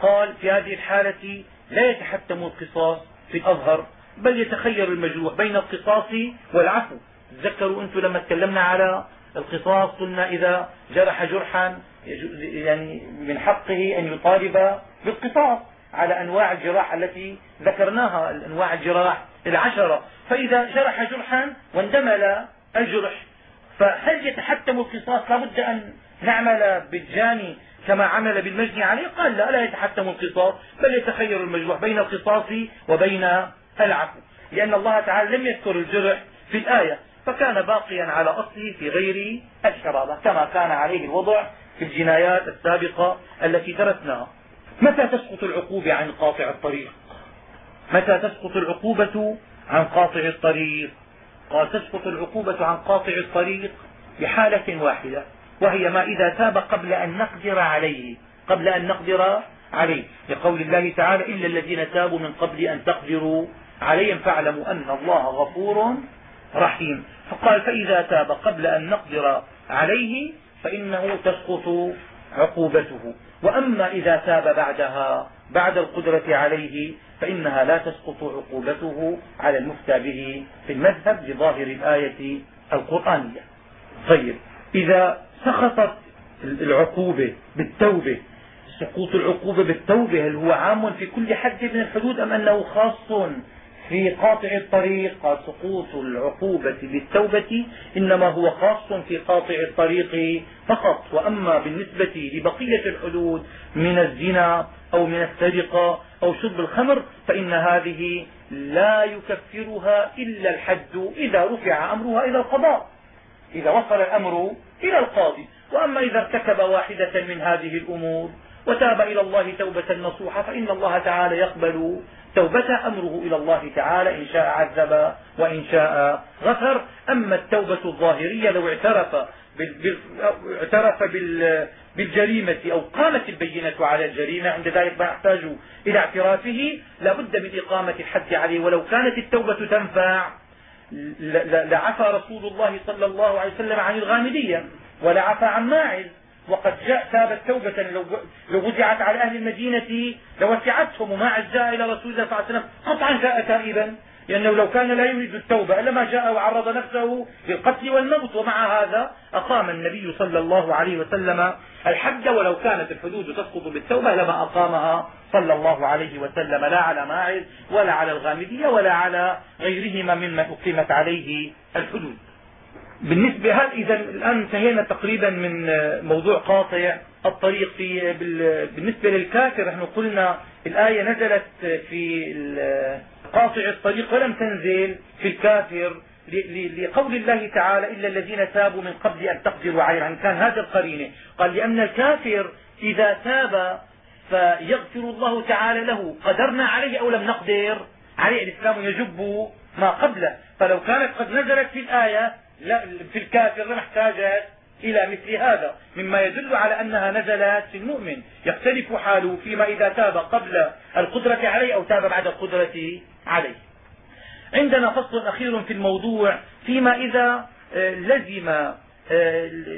قال في هذه الحالة لا يتحتم القصاص في الأظهر بل يتخير المجروح بين القصاص والعفو. تذكروا أنتم لما تكلمنا على القصاص قلنا إذا جرح جرحا يعني من حقه أن يطالب بالقصاص على أنواع الجراح التي ذكرناها أنواع الجراح العشرة. فإذا جرح جرحا واندمل الجرح فهل يتحتم القصاص؟ لا بد أن نعمل بالجاني كما عمل بالمجني عليه؟ قال لا لا يتحتم القصاص بل يتخير المجروح بين القصاص وبين العفو. لأن الله تعالى لم يذكر الجرح في الآية. فكان باقيا على أصله في غير الشرابة كما كان عليه الوضع في الجنايات السابقة التي درسناها متى تسقط العقوبة عن قاطع الطريق؟ متى تسقط العقوبة عن قاطع الطريق؟ قال تسقط العقوبة عن قاطع الطريق بحالة واحدة وهي ما إذا تاب قبل أن نقدر عليه قبل أن نقدر عليه. لقول الله تعالى إلا الذين تابوا من قبل أن تقدروا عليهم فاعلموا أن الله غفور رحيم. فقال فإذا تاب قبل أن نقدر عليه فإنه تسقط عقوبته. وأما إذا تاب بعدها بعد القدرة عليه فإنها لا تسقط عقوبته على المفتى به في المذهب بظاهر الآية القرآنية. طيب إذا سقطت العقوبة بالتوبة سقوط العقوبة بالتوبة هل هو عام في كل حد من الحدود أم أنه خاص في قاطع الطريق قال سقوط العقوبة بالتوبة إنما هو خاص في قاطع الطريق فقط. وأما بالنسبة لبقية الحدود من الزنا أو من السرقة أو شرب الخمر فإن هذه لا يكفرها إلا الحد إذا رفع أمرها إلى القضاء إذا وصل الأمر إلى القاضي. وأما إذا ارتكب واحدة من هذه الأمور وتاب إلى الله توبة نصوحة فإن الله تعالى يقبل توبته أمره إلى الله تعالى إن شاء عذب وإن شاء غفر. أما التوبة الظاهرية لو اعترف اعترف بالجريمة أو قامت البينة على الجريمة عند ذلك ما يحتاج إلى اعترافه لا بد من إقامة الحد عليه. ولو كانت التوبة تنفع لعفى رسول الله صلى الله عليه وسلم عن الغامدية ولعفى عن ماعز. وقد جاء تابت توبة لو, وزعت على أهل المدينة لوسعتهم وماعز جاء إلى رسول الله صلى الله عليه وسلم. قطعا جاء تائبا لأنه لو كان لا يريد التوبة لما جاء وعرض نفسه للقتل والموت. ومع هذا أقام النبي صلى الله عليه وسلم الحد ولو كانت الحدود تسقط بالتوبة لما أقامها صلى الله عليه وسلم. لا على ماعز ولا على الغامدية ولا على غيرهما ممن أقيمت عليه الحدود. بالنسبة هل إذا الآن انتهينا تقريبا من موضوع قاطع الطريق في بالنسبة للكافر نحن قلنا الآية نزلت في قاطع الطريق ولم تنزل في الكافر لقول الله تعالى إلا الذين تابوا من قبل أن تقدروا عليهم يعني كان هذا القرينة. قال لأن الكافر إذا تاب فيغفر الله تعالى له. قدرنا عليه أو لم نقدر؟ عليه الإسلام يجب ما قبله. فلو كانت قد نزلت في الآية في الكافر لما احتاجت إلى مثل هذا مما يدل على أنها نزلت في المؤمن. يختلف حاله فيما إذا تاب قبل القدرة عليه أو تاب بعد القدرة عليه. عندنا فصل أخير في الموضوع فيما إذا آه، لزم آه،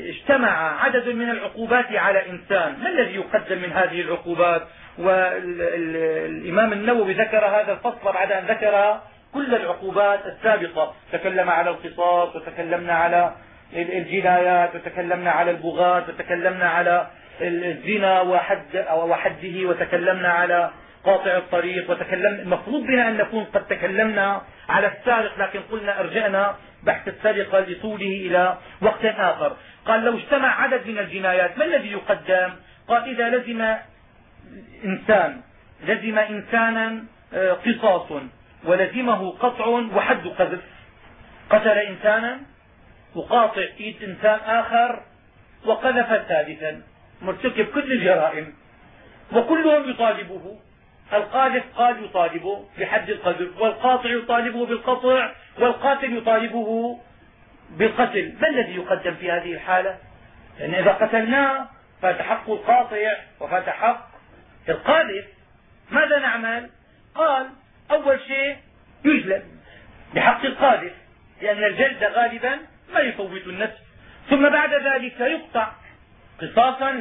اجتمع عدد من العقوبات على إنسان. ما الذي يقدم من هذه العقوبات؟ والإمام النووي ذكر هذا الفصل بعد أن ذكر كل العقوبات السابقة. تكلم على القصاص وتكلمنا على الجنايات وتكلمنا على البغاة وتكلمنا على الزنا وحد وحده وتكلمنا على قاطع الطريق وتكلم المفروض بنا أن نكون قد تكلمنا على السارق لكن قلنا أرجعنا بحث السرقة لطوله إلى وقت آخر. قال لو اجتمع عدد من الجنايات ما الذي يقدم؟ قال إذا لزم إنسان لزم إنسانا آه، قصاص. ولزمه قطع وحد قذف. قتل إنسانا وقاطع إيد إنسان آخر وقذف ثالثا مرتكب كل الجرائم. وكلهم يطالبه. القاذف قال يطالبه بحد القذف والقاطع يطالبه بالقطع والقاتل يطالبه بالقتل. ما الذي يقدم في هذه الحالة؟ لأن إذا قتلناه فات حق القاطع وفات حق القاذف. ماذا نعمل؟ قال أول شيء يجلد بحق القاذف لأن الجلد غالبا ما يفوت النفس. ثم بعد ذلك يقطع قصاصا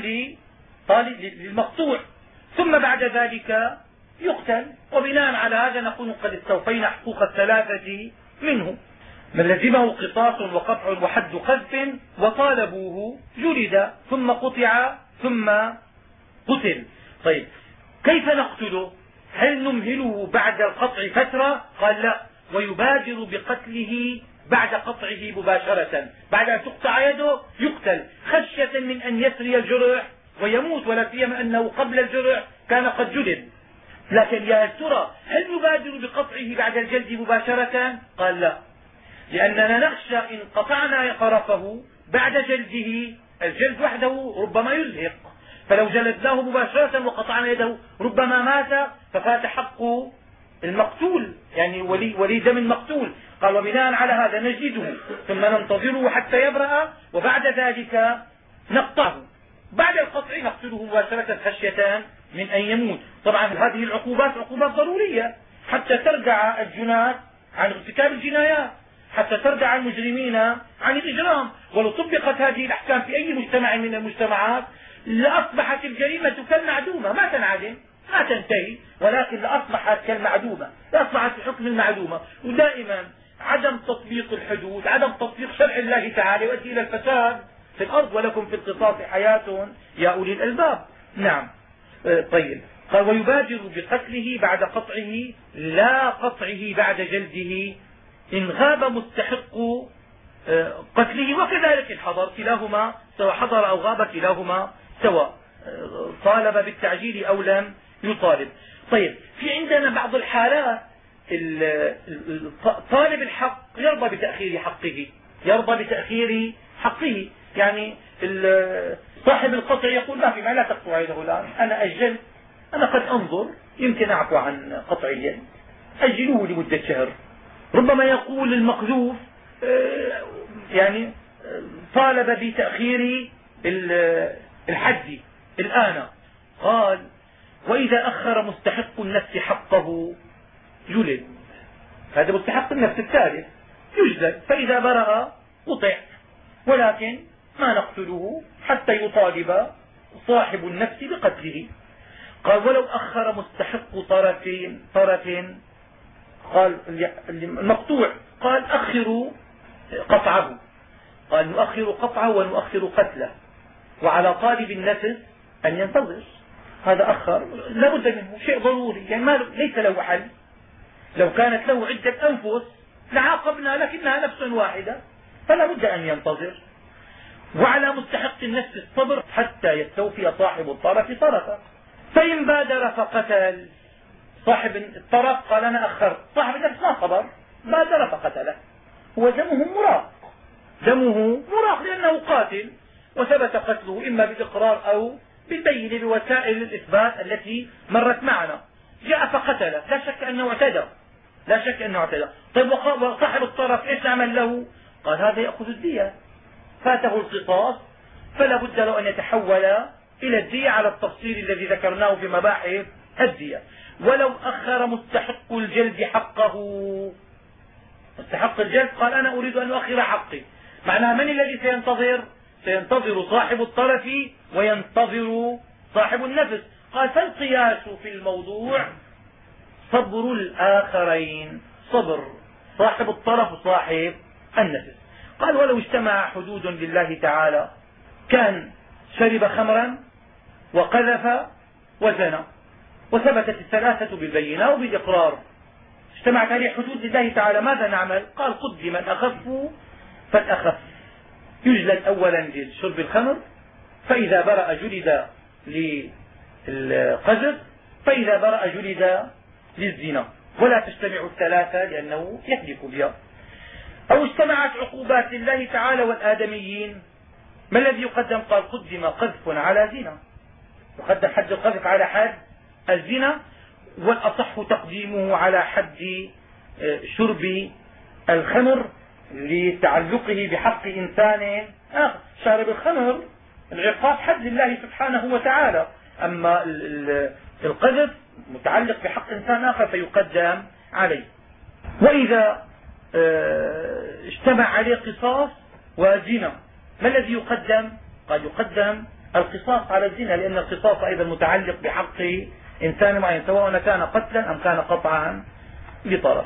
للمقطوع. ثم بعد ذلك يقتل. وبناء على هذا نكون قد استوفينا حقوق الثلاثة منه. من لزمه قصاص وقطع وحد قذف وطالبوه جلد ثم قطع ثم قتل. طيب كيف نقتله؟ هل نمهله بعد القطع فترة؟ قال لا. ويبادر بقتله بعد قطعه مباشرة. بعد أن تقطع يده يقتل. خشية من أن يسري الجرح ويموت ولا سيما أنه قبل الجرح كان قد جلد. لكن يا ترى هل يبادر بقطعه بعد الجلد مباشرة؟ قال لا. لأننا نخشى إن قطعنا طرفه بعد جلده. الجلد وحده ربما يزهق فلو جلدناه مباشرة وقطعنا يده ربما مات ففات حق المقتول يعني ولي, ولي دم المقتول. قال وبناء على هذا نجده ثم ننتظره حتى يبرأ وبعد ذلك نقطعه. بعد القطع نقتله مباشرة خشية من أن يموت. طبعا هذه العقوبات عقوبات ضرورية حتى ترجع الجنات عن ارتكاب الجنايات حتى ترجع المجرمين عن الإجرام. ولو طبقت هذه الأحكام في أي مجتمع من المجتمعات لأصبحت الجريمة كالمعدومة. ما تنعدم ما تنتهي ولكن لأصبحت كالمعدومة. لأصبحت في حكم المعدومة. ودائما عدم تطبيق الحدود عدم تطبيق شرع الله تعالى يؤدي إلى الفساد في الأرض ولكم في القصاص حياة يا أولي الألباب. نعم. آه، طيب. قال ويبادر بقتله بعد قطعه لا قطعه بعد جلده. إن غاب مستحق آه، قتله وكذلك الحضر كلاهما سواء حضر أو غاب كلاهما. سواء طالب بالتعجيل أو لم يطالب. طيب في عندنا بعض الحالات طالب الحق يرضى بتأخير حقه يرضى بتأخير حقه. يعني صاحب القطع يقول ما في ما لا تقطع يده الان أنا اجلت أنا قد أنظر يمكن أعفو عن قطع اليد اجلوه لمدة شهر. ربما يقول المقذوف آه، يعني آه، طالب بتأخير الحد الآن. قال وإذا أخر مستحق النفس حقه جلد هذا مستحق النفس الثالث يجلد فإذا برأ قطع. ولكن ما نقتله حتى يطالب صاحب النفس بقتله. قال ولو أخر مستحق طرف طرف قال المقطوع. قال أخروا قطعه. قال نؤخر قطعه ونؤخر قتله. وعلى طالب النفس أن ينتظر. هذا أخر. لا بد منه. شيء ضروري. يعني ما ليس له حل. لو كانت له عدة أنفس لعاقبنا لكنها نفس واحدة فلا بد أن ينتظر. وعلى مستحق النفس الصبر حتى يستوفي صاحب الطرف طرفه فإن بادر فقتل. صاحب الطرف قال أنا أخرت. صاحب النفس ما صبر. بادر فقتله. هو دمه مراق. دمه مراق لأنه قاتل. وثبت قتله إما بالإقرار أو بالبين بوسائل الإثبات التي مرت معنا. جاء فقتله. لا شك أنه اعتدى لا شك أنه اعتدى طيب وصاحب الطرف إيش عمل له؟ قال هذا يأخذ الدية. فاته القصاص. فلا بد له أن يتحول إلى الدية على التفصيل الذي ذكرناه في مباحث الدية. ولو أخر مستحق الجلد حقه. مستحق الجلد؟ قال أنا أريد أن أؤخر حقي. معناها من الذي سينتظر؟ سينتظر صاحب الطرف وينتظر صاحب النفس. قال فالقياس في الموضوع صبر الآخرين. صبر صاحب الطرف وصاحب النفس. قال ولو اجتمع حدود لله تعالى كان شرب خمرا وقذف وزنى وثبتت الثلاثة بالبينة وبالإقرار. اجتمعت عليه حدود لله تعالى ماذا نعمل؟ قال قدم الأخف فالأخف. يجلد أولا لشرب الخمر فإذا برأ جلد للقذف فإذا برأ جلد للزنا. ولا تجتمع الثلاثة لأنه يهلك بها أو اجتمعت عقوبات لله تعالى والآدميين. ما الذي يقدم؟ قال قدم قذف على زنا. يقدم حد القذف على حد الزنا والأصح تقديمه على حد آه، شرب الخمر. لتعلقه بحق إنسان آخر. شارب الخمر العقاب حد لله سبحانه وتعالى. أما القذف متعلق بحق إنسان آخر فيقدم عليه. وإذا آه، اجتمع عليه قصاص وزنا ما الذي يقدم؟ قد يقدم القصاص على الزنا لأن القصاص أيضا متعلق بحق إنسان معين سواء كان قتلا أم كان قطعا لطرف.